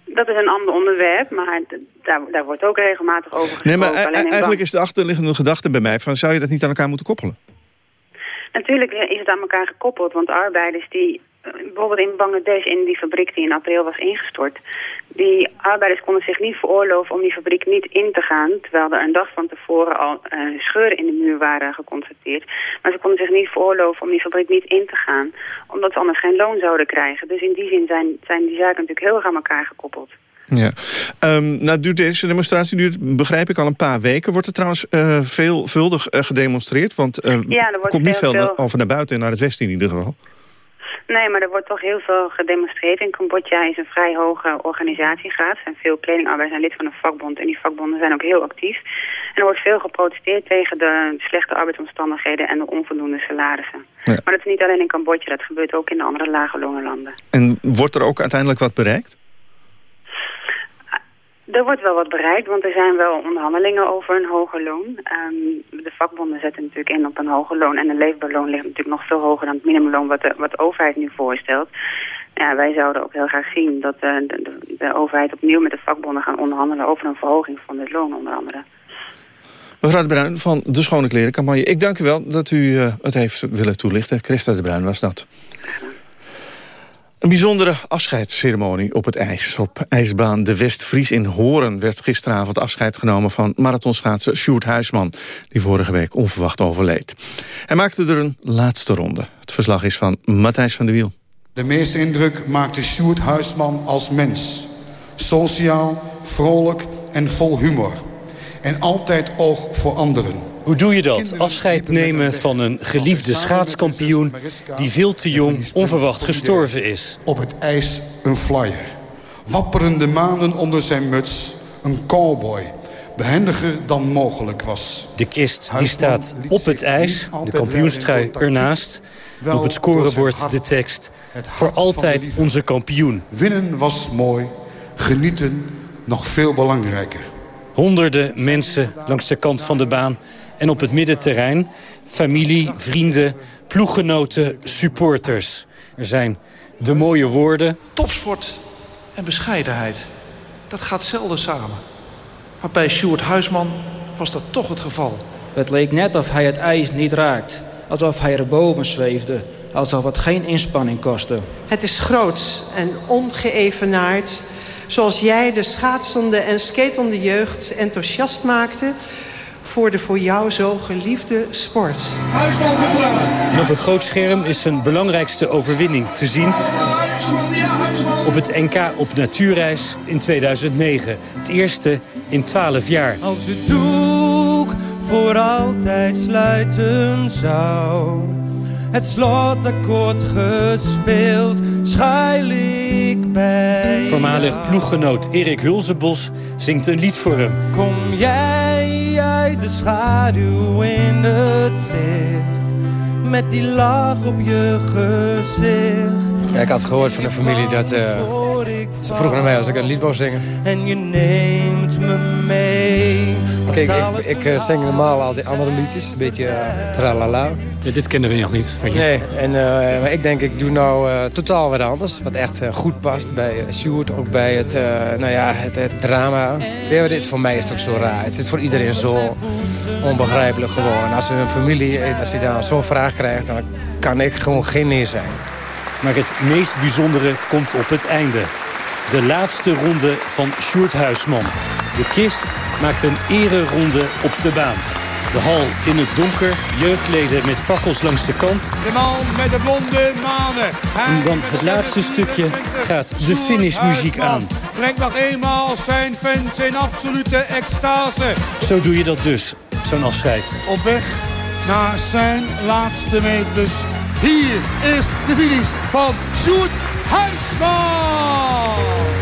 Dat is een ander onderwerp, maar daar, daar wordt ook regelmatig over gesproken. Nee, maar eigenlijk is de achterliggende gedachte bij mij... van zou je dat niet aan elkaar moeten koppelen? Natuurlijk is het aan elkaar gekoppeld, want arbeiders die bijvoorbeeld in Bangladesh, in die fabriek die in april was ingestort... die arbeiders konden zich niet veroorloven om die fabriek niet in te gaan... terwijl er een dag van tevoren al uh, scheuren in de muur waren geconstateerd. Maar ze konden zich niet veroorloven om die fabriek niet in te gaan... omdat ze anders geen loon zouden krijgen. Dus in die zin zijn, zijn die zaken natuurlijk heel erg aan elkaar gekoppeld. Ja. Um, nou, duurt deze demonstratie duurt, begrijp ik, al een paar weken. Wordt er trouwens uh, veelvuldig uh, gedemonstreerd? Want uh, ja, er komt niet veel, veel over naar buiten en naar het westen in ieder geval. Nee, maar er wordt toch heel veel gedemonstreerd. In Cambodja is een vrij hoge organisatiegraad. Er zijn veel kledingarbeiders zijn lid van een vakbond. En die vakbonden zijn ook heel actief. En er wordt veel geprotesteerd tegen de slechte arbeidsomstandigheden en de onvoldoende salarissen. Maar dat is niet alleen in Cambodja, dat gebeurt ook in de andere lage lonenlanden. En wordt er ook uiteindelijk wat bereikt? Er wordt wel wat bereikt, want er zijn wel onderhandelingen over een hoger loon. Um, de vakbonden zetten natuurlijk in op een hoger loon. En een leefbaar loon ligt natuurlijk nog veel hoger dan het minimumloon wat de, wat de overheid nu voorstelt. Ja, wij zouden ook heel graag zien dat de, de, de overheid opnieuw met de vakbonden gaan onderhandelen over een verhoging van dit loon onder andere. Mevrouw de Bruin van de Schone Klerencampagne. Ik dank u wel dat u uh, het heeft willen toelichten. Christa de Bruin was dat. Een bijzondere afscheidsceremonie op het ijs. Op ijsbaan De Westvries in Horen werd gisteravond afscheid genomen... van marathonschaatser Sjoerd Huisman, die vorige week onverwacht overleed. Hij maakte er een laatste ronde. Het verslag is van Matthijs van der Wiel. De meeste indruk maakte Sjoerd Huisman als mens. Sociaal, vrolijk en vol humor. En altijd oog voor anderen. Hoe doe je dat? Afscheid nemen van een geliefde schaatskampioen... die veel te jong onverwacht gestorven is. Op het ijs een flyer. Wapperende maanden onder zijn muts. Een cowboy. Behendiger dan mogelijk was. De kist die staat op het ijs. De kampioenstrui ernaast. Op het scorebord de tekst. Voor altijd onze kampioen. Winnen was mooi. Genieten nog veel belangrijker. Honderden mensen langs de kant van de baan en op het middenterrein familie, vrienden, ploeggenoten, supporters. Er zijn de mooie woorden. Topsport en bescheidenheid, dat gaat zelden samen. Maar bij Sjoerd Huisman was dat toch het geval. Het leek net of hij het ijs niet raakt. Alsof hij erboven zweefde. Alsof het geen inspanning kostte. Het is groots en ongeëvenaard. Zoals jij de schaatsende en skatende jeugd enthousiast maakte voor de voor jou zo geliefde sport. En op een groot scherm is zijn belangrijkste overwinning te zien. Op het NK op natuurreis in 2009. Het eerste in 12 jaar. Als het doek voor altijd sluiten zou... Het slotakkoord gespeeld, schuil ik bij Voormalig ploeggenoot Erik Hulzenbos zingt een lied voor hem. Kom jij de schaduw in het licht, met die lach op je gezicht. Ja, ik had gehoord van de familie dat uh, ze vroegen naar mij als ik een lied wou zingen. En je neemt me mee. Kijk, ik, ik, ik zing normaal al die andere liedjes, een beetje uh, tralala. Ja, dit kennen we nog niet van je. Nee, en, uh, maar ik denk ik doe nou uh, totaal wat anders. Wat echt uh, goed past bij uh, Sjoerd. Ook bij het, nou ja, het, het drama. Ja, dit voor mij is toch zo raar. Het is voor iedereen zo onbegrijpelijk gewoon. Als een familie, als je dan zo'n vraag krijgt... dan kan ik gewoon geen nee zijn. Maar het meest bijzondere komt op het einde. de laatste ronde van Sjoerd Huisman. De kist maakt een ereronde op de baan. De hal in het donker, jeugdleden met fakkels langs de kant. De man met de blonde manen. En dan het laatste stukje gaat de finishmuziek aan. Brengt nog eenmaal zijn fans in absolute extase. Zo doe je dat dus, zo'n afscheid. Op weg naar zijn laatste meters. Hier is de finish van Sjoerd Huisman.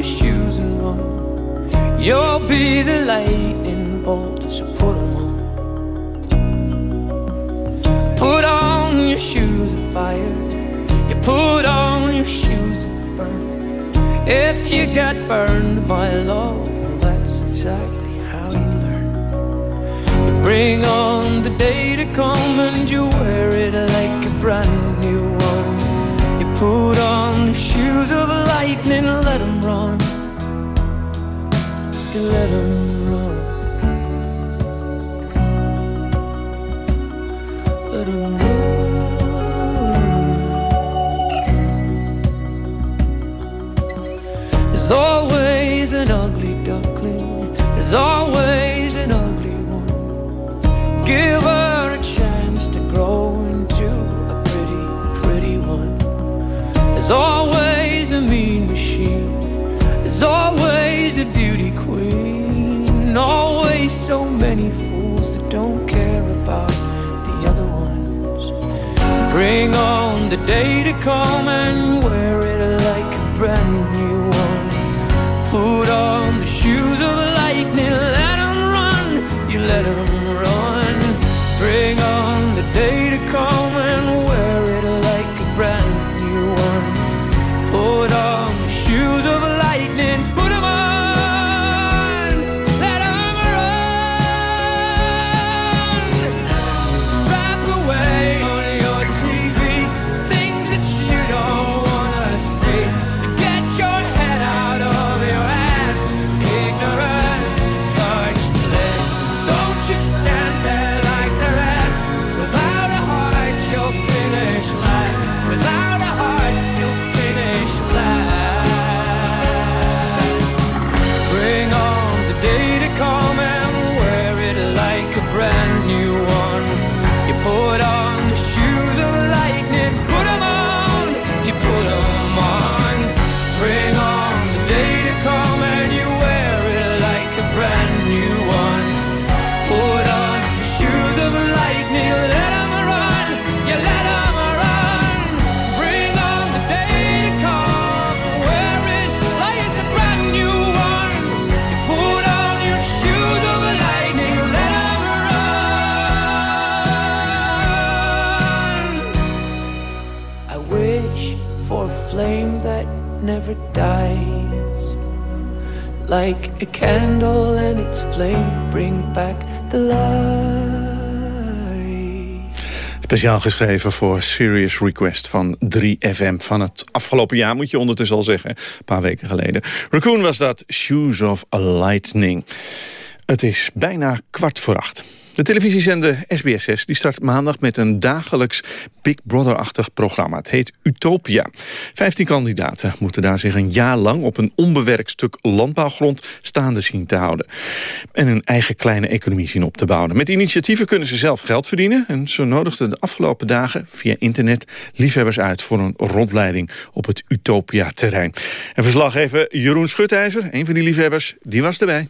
your shoes and run. You'll be the lightning bolt, so put 'em on. Put on your shoes of fire. You put on your shoes of burn. If you get burned by love, well, that's exactly how you learn. You bring on the day to come and you wear it like a brand new one. You put on the shoes of lightning, them run. You let them run. Let them run. There's always an ugly duckling. There's always an ugly one. Give There's always a beauty queen. Always so many fools that don't care about the other ones. Bring on the day to come and wear it like a brand new one. Put on the shoes of lightning, let 'em run. You let 'em run. Bring on the day to come and wear it like a brand new one. Put on the shoes of lightning, Like a candle and its flame bring back the light. Speciaal geschreven voor Serious Request van 3FM van het afgelopen jaar, moet je ondertussen al zeggen. Een paar weken geleden. Raccoon was dat, Shoes of Lightning. Het is bijna kwart voor acht. De televisiezender SBS6 die start maandag met een dagelijks Big Brother-achtig programma. Het heet Utopia. Vijftien kandidaten moeten daar zich een jaar lang op een onbewerkt stuk landbouwgrond staande zien te houden. En hun eigen kleine economie zien op te bouwen. Met initiatieven kunnen ze zelf geld verdienen. En zo nodigden de afgelopen dagen via internet liefhebbers uit voor een rondleiding op het Utopia-terrein. En verslaggever Jeroen Schutijzer, een van die liefhebbers, die was erbij.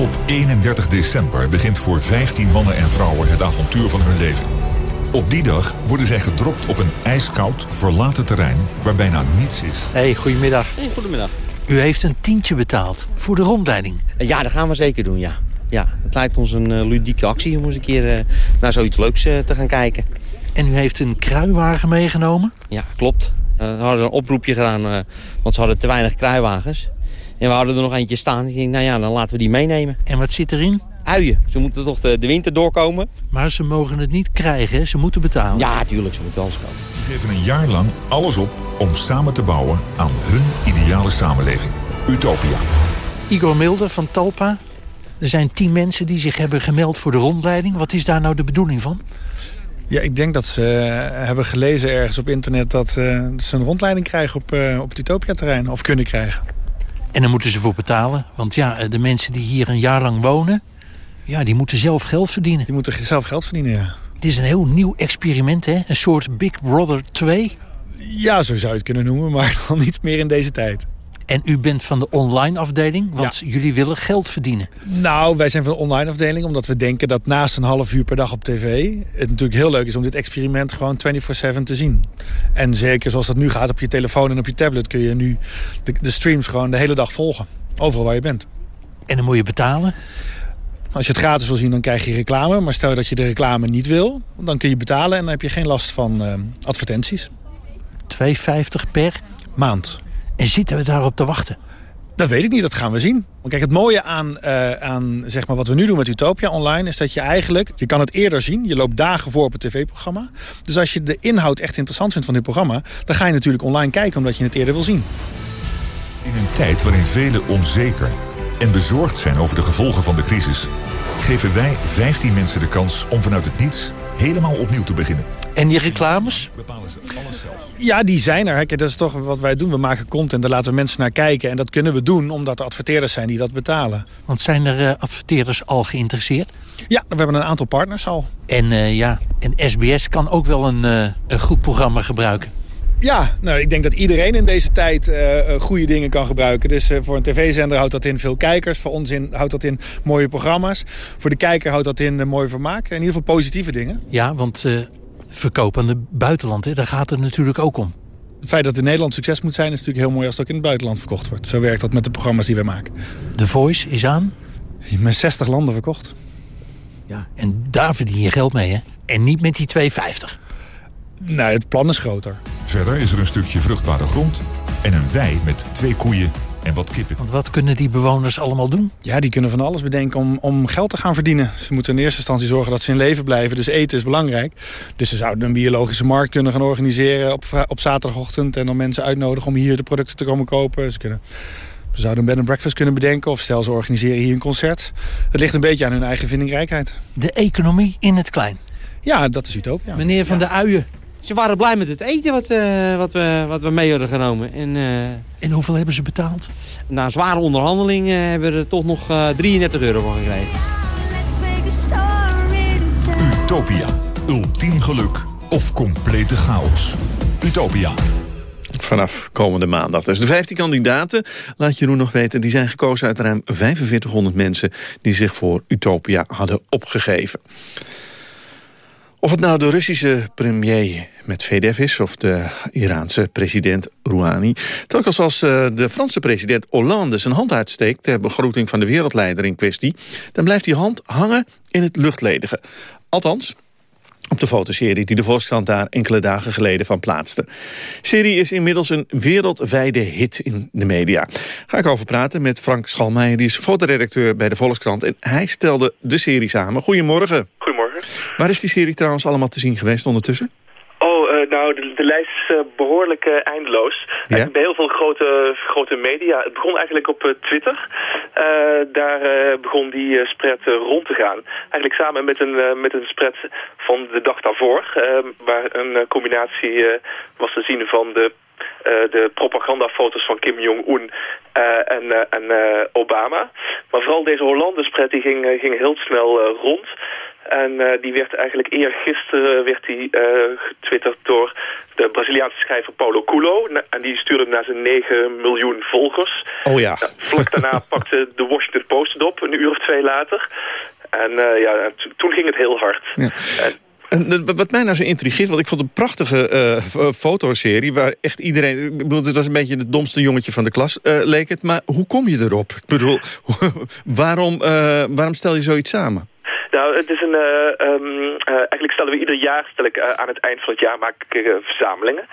Op 31 december begint voor 15 mannen en vrouwen het avontuur van hun leven. Op die dag worden zij gedropt op een ijskoud, verlaten terrein waar bijna niets is. Hey, goedemiddag. Hey, goedemiddag. U heeft een tientje betaald voor de rondleiding. Ja, dat gaan we zeker doen, ja. ja het lijkt ons een uh, ludieke actie om eens een keer uh, naar zoiets leuks uh, te gaan kijken. En u heeft een kruiwagen meegenomen? Ja, klopt. we hadden een oproepje gedaan, want ze hadden te weinig kruiwagens. En we hadden er nog eentje staan. Ik denk, nou ja, dan laten we die meenemen. En wat zit erin? Uien. Ze moeten toch de, de winter doorkomen. Maar ze mogen het niet krijgen, ze moeten betalen. Ja, natuurlijk, ze moeten alles komen. Ze geven een jaar lang alles op om samen te bouwen aan hun ideale samenleving. Utopia. Igor Milder van Talpa. Er zijn tien mensen die zich hebben gemeld voor de rondleiding. Wat is daar nou de bedoeling van? Ja, ik denk dat ze hebben gelezen ergens op internet... dat uh, ze een rondleiding krijgen op, uh, op het Utopia-terrein. Of kunnen krijgen. En daar moeten ze voor betalen. Want ja, de mensen die hier een jaar lang wonen... Ja, die moeten zelf geld verdienen. Die moeten zelf geld verdienen, ja. Het is een heel nieuw experiment, hè? Een soort Big Brother 2. Ja, zo zou je het kunnen noemen, maar [laughs] dan niet meer in deze tijd. En u bent van de online afdeling, want ja. jullie willen geld verdienen. Nou, wij zijn van de online afdeling omdat we denken dat naast een half uur per dag op tv... het natuurlijk heel leuk is om dit experiment gewoon 24-7 te zien. En zeker zoals dat nu gaat op je telefoon en op je tablet... kun je nu de, de streams gewoon de hele dag volgen. Overal waar je bent. En dan moet je betalen? Als je het gratis wil zien, dan krijg je reclame. Maar stel dat je de reclame niet wil, dan kun je betalen... en dan heb je geen last van uh, advertenties. 2,50 per? Maand. En zitten we daarop te wachten? Dat weet ik niet, dat gaan we zien. Kijk, het mooie aan, uh, aan zeg maar, wat we nu doen met Utopia online... is dat je eigenlijk, je kan het eerder zien. Je loopt dagen voor op het tv-programma. Dus als je de inhoud echt interessant vindt van dit programma... dan ga je natuurlijk online kijken omdat je het eerder wil zien. In een tijd waarin velen onzeker en bezorgd zijn over de gevolgen van de crisis... geven wij 15 mensen de kans om vanuit het niets helemaal opnieuw te beginnen. En die reclames? Bepalen ze alles zelf. Ja, die zijn er. Kijk, dat is toch wat wij doen. We maken content, daar laten we mensen naar kijken. En dat kunnen we doen omdat er adverteerders zijn die dat betalen. Want zijn er uh, adverteerders al geïnteresseerd? Ja, we hebben een aantal partners al. En uh, ja, en SBS kan ook wel een, uh, een goed programma gebruiken. Ja, nou, ik denk dat iedereen in deze tijd uh, goede dingen kan gebruiken. Dus uh, voor een tv-zender houdt dat in veel kijkers. Voor ons in, houdt dat in mooie programma's. Voor de kijker houdt dat in uh, mooi vermaak. In ieder geval positieve dingen. Ja, want verkoop aan het buitenland, hè, daar gaat het natuurlijk ook om. Het feit dat in Nederland succes moet zijn... is natuurlijk heel mooi als het ook in het buitenland verkocht wordt. Zo werkt dat met de programma's die wij maken. The Voice is aan? Met 60 landen verkocht. Ja, en daar verdien je geld mee, hè? En niet met die 2,50. Nou, het plan is groter. Verder is er een stukje vruchtbare grond en een wei met twee koeien en wat kippen. Want wat kunnen die bewoners allemaal doen? Ja, die kunnen van alles bedenken om, om geld te gaan verdienen. Ze moeten in eerste instantie zorgen dat ze in leven blijven. Dus eten is belangrijk. Dus ze zouden een biologische markt kunnen gaan organiseren op, op zaterdagochtend... en dan mensen uitnodigen om hier de producten te komen kopen. Ze kunnen... Ze zouden een bed and breakfast kunnen bedenken of stel ze organiseren hier een concert. Het ligt een beetje aan hun eigen vindingrijkheid. De economie in het klein. Ja, dat is utopia. Meneer Van ja. der Uien, ze waren blij met het eten wat, uh, wat, we, wat we mee hadden genomen. En, uh, en hoeveel hebben ze betaald? Na zware onderhandelingen uh, hebben we er toch nog 33 euro voor gekregen. Utopia. Ultiem geluk of complete chaos. Utopia. Vanaf komende maandag. Dus de 15 kandidaten, laat Jeroen nog weten... die zijn gekozen uit ruim 4500 mensen... die zich voor Utopia hadden opgegeven. Of het nou de Russische premier met VDF is... of de Iraanse president Rouhani... telkens als uh, de Franse president Hollande zijn hand uitsteekt... ter begroeting van de wereldleider in kwestie... dan blijft die hand hangen in het luchtledige. Althans, op de fotoserie die de Volkskrant daar enkele dagen geleden van plaatste. Serie is inmiddels een wereldwijde hit in de media. Ga ik over praten met Frank Schalmeijer, die is fotoredacteur bij de Volkskrant. En hij stelde de serie samen. Goedemorgen. Waar is die serie trouwens allemaal te zien geweest ondertussen? Oh, uh, nou, de, de, lijst is uh, behoorlijk uh, eindeloos. Ja? Bij heel veel grote, grote media. Het begon eigenlijk op Twitter. daar begon die spread rond te gaan. Eigenlijk samen met een, met een spread van de dag daarvoor. waar een combinatie was te zien van de uh, de propagandafoto's van Kim Jong-un uh, en, uh, en Obama. Maar vooral deze Hollande-spread die ging, ging heel snel rond. En die werd eigenlijk eergisteren werd die, getwitterd door de Braziliaanse schrijver Paulo Coelho. En die stuurde naar zijn 9 miljoen volgers. Oh ja. Nou, vlak daarna [laughs] pakte de Washington Post het op, een uur of twee later. En ja, toen ging het heel hard. Ja. En, En wat mij nou zo intrigeert, want ik vond een prachtige uh, fotoserie... waar echt iedereen... Ik bedoel, het was een beetje het domste jongetje van de klas, uh, leek het. Maar hoe kom je erop? Ik bedoel, [laughs] waarom, uh, waarom stel je zoiets samen? Nou, het is een, um, eigenlijk stellen we ieder jaar, stel uh, aan het eind van het jaar maak ik verzamelingen.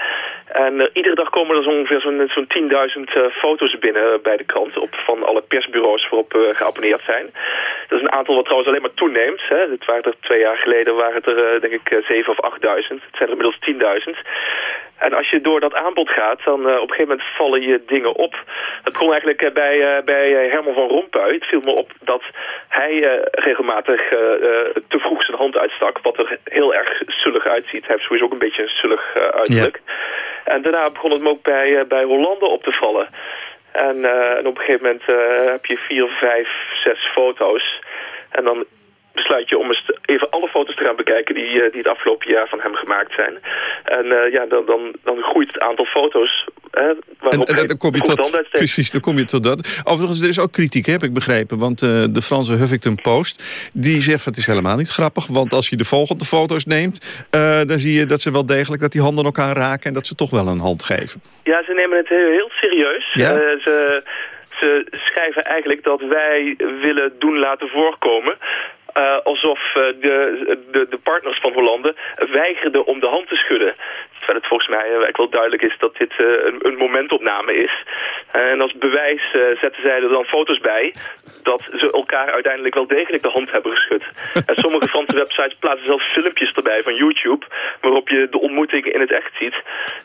En iedere dag komen er zo ongeveer zo'n zo'n 10.000 foto's binnen bij de krant op, van alle persbureaus waarop we geabonneerd zijn. Dat is een aantal wat trouwens alleen maar toeneemt. Hè. Het waren er twee jaar geleden waren het er denk ik 7 of 8.000. Het zijn er inmiddels 10.000. En als je door dat aanbod gaat, dan uh, op een gegeven moment vallen je dingen op. Het begon eigenlijk uh, bij, uh, bij Herman van Rompuy. Het viel me op dat hij regelmatig te vroeg zijn hand uitstak. Wat er heel erg zullig uitziet. Hij heeft sowieso ook een beetje een zullig uiterlijk. Ja. En daarna begon het me ook bij, bij Hollande op te vallen. En, en op een gegeven moment heb je vier, vijf, zes foto's. En dan besluit je om eens even alle foto's te gaan bekijken die, uh, die het afgelopen jaar van hem gemaakt zijn. En uh, ja, dan, dan, dan groeit het aantal foto's. Hè, en, en dan kom je tot, precies, dan kom je tot dat. Overigens, er is ook kritiek, heb ik begrepen. Want uh, de Franse Huffington Post, die zegt het is helemaal niet grappig. Want als je de volgende foto's neemt, dan zie je dat ze wel degelijk dat die handen elkaar raken... en dat ze toch wel een hand geven. Ja, ze nemen het heel, heel serieus. Ja? ze... Ze schrijven eigenlijk dat wij willen doen laten voorkomen uh, alsof uh, de, de, de, partners van Hollande weigerden om de hand te schudden. Terwijl het volgens mij eigenlijk wel duidelijk is dat dit een, een, momentopname is. en als bewijs zetten zij er dan foto's bij dat ze elkaar uiteindelijk wel degelijk de hand hebben geschud. en sommige Franse websites plaatsen zelfs filmpjes erbij van YouTube waarop je de ontmoeting in het echt ziet.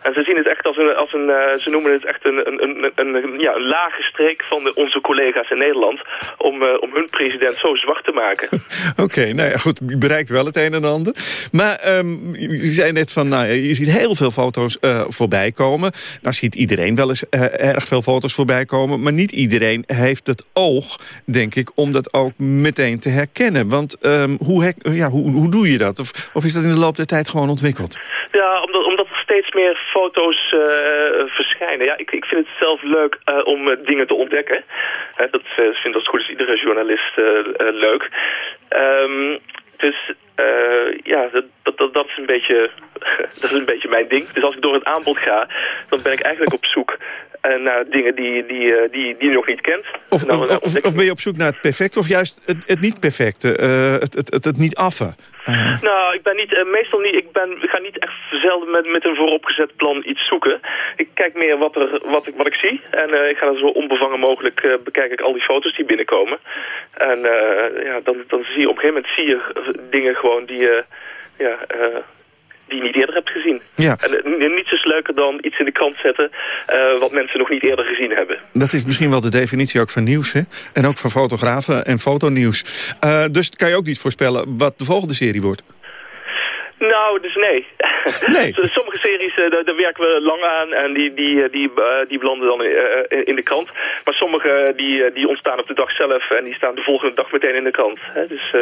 En ze zien het echt als een, als een ze noemen het echt een, een, een, een, ja, een lage streek van de, onze collega's in Nederland om, om hun president zo zwart te maken. [laughs] Oké, nou ja, goed, je bereikt wel het een en ander. Maar um, je zei net van, nou, je ziet heel veel foto's uh, voorbij komen. Nou ziet iedereen wel eens uh, erg veel foto's voorbij komen. Maar niet iedereen heeft het oog, denk ik, om dat ook meteen te herkennen. Want um, hoe, ja, hoe, hoe doe je dat? Of, of is dat in de loop der tijd gewoon ontwikkeld? Ja, omdat, omdat steeds meer foto's uh, verschijnen. Ja, ik, ik vind het zelf leuk om dingen te ontdekken. dat vindt als goed is iedere journalist leuk. Um, dus ja, dat, dat, dat, is een beetje, [laughs] dat is een beetje mijn ding. Dus als ik door het aanbod ga, dan ben ik eigenlijk op zoek uh, naar dingen die, die, uh, die, die je nog niet kent. Of, of, of, of, ben je op zoek naar het perfecte of juist het, het niet perfecte, het, het, het, het niet affe? Uh. Nou, ik ben niet, uh, meestal niet, ik, ben, ik ga niet echt zelden met, met een vooropgezet plan iets zoeken. Ik kijk meer wat, er, wat, ik, wat ik zie. En ik ga dan zo onbevangen mogelijk, bekijk ik al die foto's die binnenkomen. En ja, dan, dan zie je op een gegeven moment zie je dingen gewoon die ja, die je niet eerder hebt gezien. Ja. En niets is leuker dan iets in de krant zetten uh, wat mensen nog niet eerder gezien hebben. Dat is misschien wel de definitie ook van nieuws, hè? En ook van fotografen en fotonieuws. Uh, dus kan je ook niet voorspellen wat de volgende serie wordt? Nou, dus nee. [laughs] nee. [laughs] Sommige series, daar, daar, werken we lang aan en die, die, die, die belanden dan in de krant. Maar sommige die, die ontstaan op de dag zelf en die staan de volgende dag meteen in de krant. Dus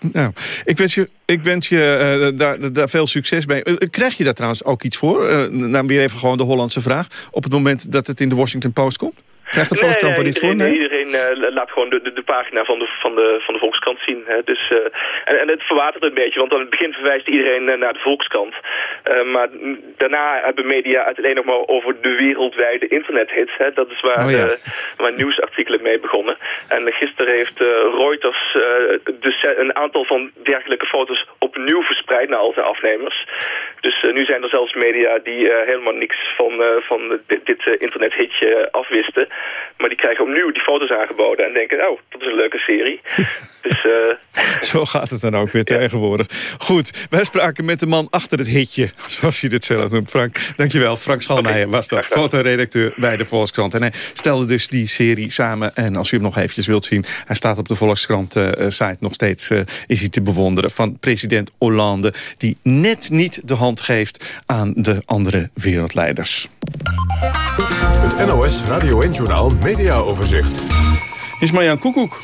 nou, ik wens je, ik wens je uh, daar, daar, veel succes mee. Uh, krijg je daar trouwens ook iets voor? Uh, weer even gewoon de Hollandse vraag. Op het moment dat het in de Washington Post komt? Krijgt de Volkskrant nee, nee, voor? Nee, iedereen uh, laat gewoon de, de, de, pagina van de, van de, van de Volkskrant zien. Hè. Dus, uh, en, en het verwatert een beetje, want aan het begin verwijst iedereen uh, naar de Volkskrant. maar daarna hebben media het alleen nog maar over de wereldwijde internethit. Hè. Dat is waar, oh, ja. waar nieuwsartikelen mee begonnen. En gisteren heeft Reuters dus een aantal van dergelijke foto's opnieuw verspreid naar al zijn afnemers. Dus nu zijn er zelfs media die helemaal niks van, van dit, dit internethitje afwisten. Maar die krijgen opnieuw die foto's aangeboden en denken, oh, dat is een leuke serie. [laughs] dus, uh... Zo gaat het dan ook weer ja. tegenwoordig. Goed, wij spraken met de man achter het hitje, [laughs] zoals je dit zelf noemt. Frank, dankjewel. Frank Schalmeijer okay. was dat, fotoredacteur bij de Volkskrant. En hij stelde dus die serie samen. En als u hem nog eventjes wilt zien, hij staat op de Volkskrant-site uh, nog steeds, uh, is hij te bewonderen. Van president Hollande, die net niet de hand geeft aan de andere wereldleiders. Het NOS Radio 1-journaal Mediaoverzicht. Is Marjan Koekoek.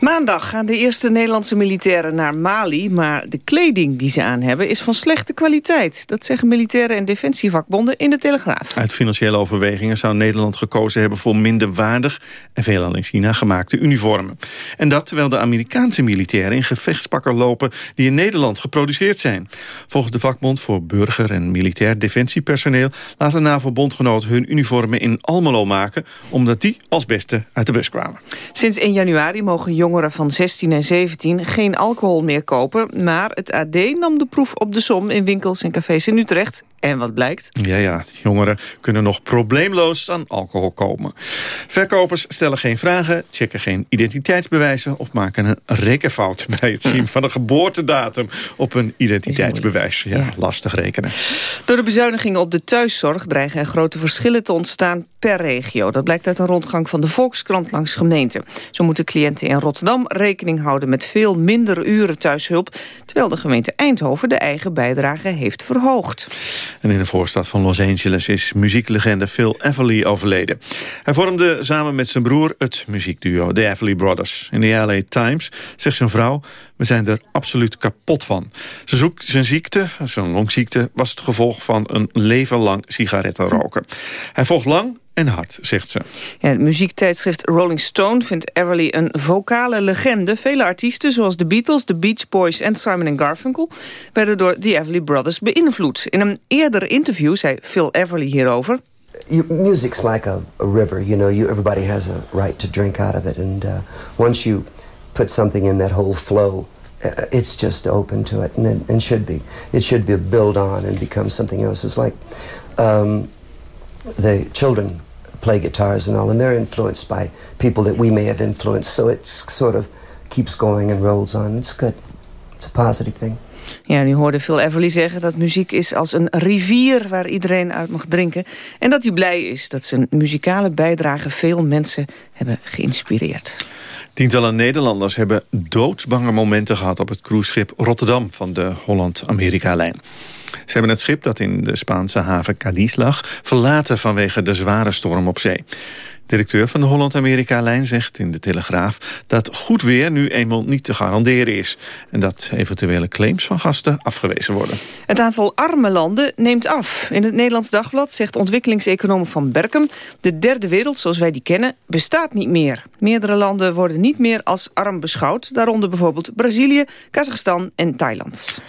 Maandag gaan de eerste Nederlandse militairen naar Mali... maar de kleding die ze aan hebben is van slechte kwaliteit. Dat zeggen militairen en defensievakbonden in de Telegraaf. Uit financiële overwegingen zou Nederland gekozen hebben... voor minder waardig en veelal in China gemaakte uniformen. En dat terwijl de Amerikaanse militairen in gevechtspakken lopen... die in Nederland geproduceerd zijn. Volgens de vakbond voor burger- en militair defensiepersoneel... laat de NAVO-bondgenoot hun uniformen in Almelo maken... omdat die als beste uit de bus kwamen. Sinds 1 januari mogen jongeren van 16 en 17 geen alcohol meer kopen... maar het AD nam de proef op de som in winkels en cafés in Utrecht. En wat blijkt? Ja, ja, jongeren kunnen nog probleemloos aan alcohol komen. Verkopers stellen geen vragen, checken geen identiteitsbewijzen... of maken een rekenfout [laughs] bij het zien van een geboortedatum... op een identiteitsbewijs. Ja, lastig rekenen. Door de bezuinigingen op de thuiszorg dreigen er grote verschillen te ontstaan per regio. Dat blijkt uit een rondgang van de Volkskrant langs gemeenten. Zo moeten cliënten in Rotterdam rekening houden met veel minder uren thuishulp... terwijl de gemeente Eindhoven de eigen bijdrage heeft verhoogd. En in de voorstad van Los Angeles is muzieklegende Phil Everly overleden. Hij vormde samen met zijn broer het muziekduo The Everly Brothers. In de LA Times zegt zijn vrouw... we zijn er absoluut kapot van. Zijn ziekte, zijn longziekte, was het gevolg van een leven lang sigaretten roken. Hij volgt lang en hard, zegt ze. Ja, het muziektijdschrift Rolling Stone vindt Everly een vocale legende. Vele artiesten zoals de Beatles, de Beach Boys en Simon Garfunkel... werden door The Everly Brothers beïnvloed. In een eerder interview zei Phil Everly hierover... You, music's like a, a, river, you know. You, everybody has a right to drink out of it, and uh, once you put something in that whole flow, uh, it's just open to it, and, it, and should be. It should be build on and become something else. It's like um, the children play guitars and all, and they're influenced by people that we may have influenced. So it sort of keeps going and rolls on. It's good. It's a positive thing. Ja, nu hoorde Phil Everly zeggen dat muziek is als een rivier waar iedereen uit mag drinken. En dat hij blij is dat zijn muzikale bijdrage veel mensen hebben geïnspireerd. Tientallen Nederlanders hebben doodsbange momenten gehad op het cruiseschip Rotterdam van de Holland-Amerika-lijn. Ze hebben het schip dat in de Spaanse haven Cadiz lag... verlaten vanwege de zware storm op zee. Directeur van de Holland-Amerika-lijn zegt in de Telegraaf... dat goed weer nu eenmaal niet te garanderen is. En dat eventuele claims van gasten afgewezen worden. Het aantal arme landen neemt af. In het Nederlands Dagblad zegt ontwikkelingseconoom Van Berkem... de derde wereld, zoals wij die kennen, bestaat niet meer. Meerdere landen worden niet meer als arm beschouwd. Daaronder bijvoorbeeld Brazilië, Kazachstan en Thailand.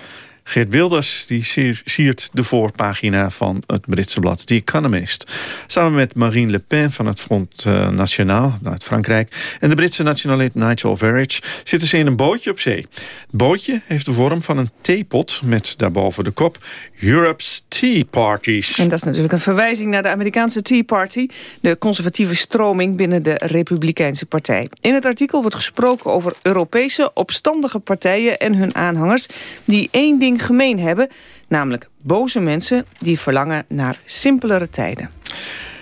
Geert Wilders die siert de voorpagina van het Britse blad The Economist. Samen met Marine Le Pen van het Front uh, National uit Frankrijk... en de Britse nationalist Nigel Farage zitten ze in een bootje op zee. Het bootje heeft de vorm van een theepot met daarboven de kop... Europe's Tea Parties. En dat is natuurlijk een verwijzing naar de Amerikaanse Tea Party... de conservatieve stroming binnen de Republikeinse Partij. In het artikel wordt gesproken over Europese opstandige partijen en hun aanhangers... die één ding gemeen hebben, namelijk boze mensen die verlangen naar simpelere tijden.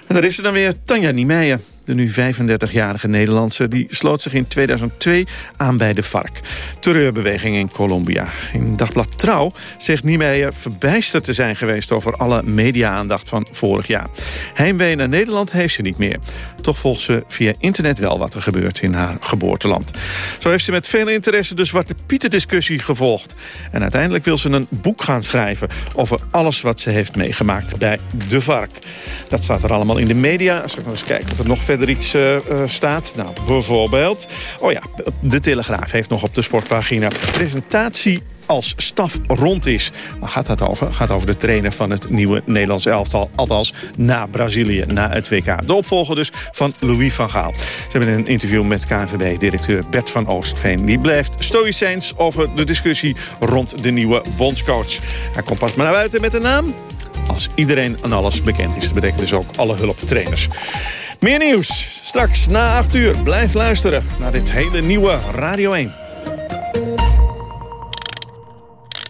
En daar is ze dan weer Tanja Niemeyer. De nu 35-jarige Nederlandse die sloot zich in 2002 aan bij de FARC. Terreurbeweging in Colombia. In Dagblad Trouw zegt Niemeyer verbijsterd te zijn geweest... over alle media-aandacht van vorig jaar. Heimwee naar Nederland heeft ze niet meer. Toch volgt ze via internet wel wat er gebeurt in haar geboorteland. Zo heeft ze met veel interesse de Zwarte Pieten-discussie gevolgd. En uiteindelijk wil ze een boek gaan schrijven... over alles wat ze heeft meegemaakt bij de FARC. Dat staat er allemaal in de media. Als we eens kijken of er nog verder er iets uh, staat. Nou, bijvoorbeeld... Oh ja, de Telegraaf heeft nog op de sportpagina... presentatie als staf rond is. Waar gaat dat over? gaat over de trainer van het nieuwe Nederlands elftal. Althans, na Brazilië, na het WK. De opvolger dus van Louis van Gaal. Ze hebben een interview met KNVB-directeur Bert van Oostveen. Die blijft stoïcijns over de discussie rond de nieuwe bondscoach. Hij komt pas maar naar buiten met de naam. Als iedereen aan alles bekend is. Dat betekent dus ook alle hulptrainers. Meer nieuws. Straks na 8 uur. Blijf luisteren naar dit hele nieuwe Radio 1.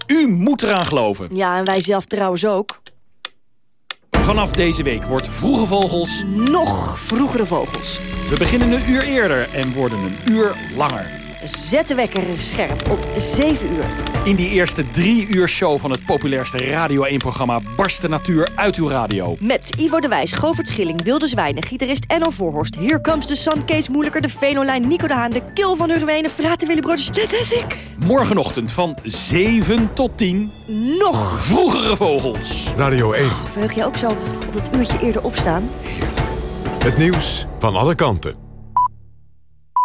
U moet eraan geloven. Ja, en wij zelf trouwens ook. Vanaf deze week wordt Vroege Vogels... Nog vroegere vogels. We beginnen een uur eerder en worden een uur langer. Zet de wekker scherp op 7 uur. In die eerste drie uur show van het populairste Radio 1-programma... barst de natuur uit uw radio. Met Ivo de Wijs, Govert Schilling, Wilde Zwijnen, gitarist Enno Voorhorst... Here Comes the Sun, Kees Moeilijker, de Venolijn, Nico de Haan... de Kil van Urwijnen, Frater Willy Brothers, dit is ik. Morgenochtend van 7 tot 10... Nog vroegere vogels. Radio 1. Verheug je ook zo op dat uurtje eerder opstaan? Het nieuws van alle kanten.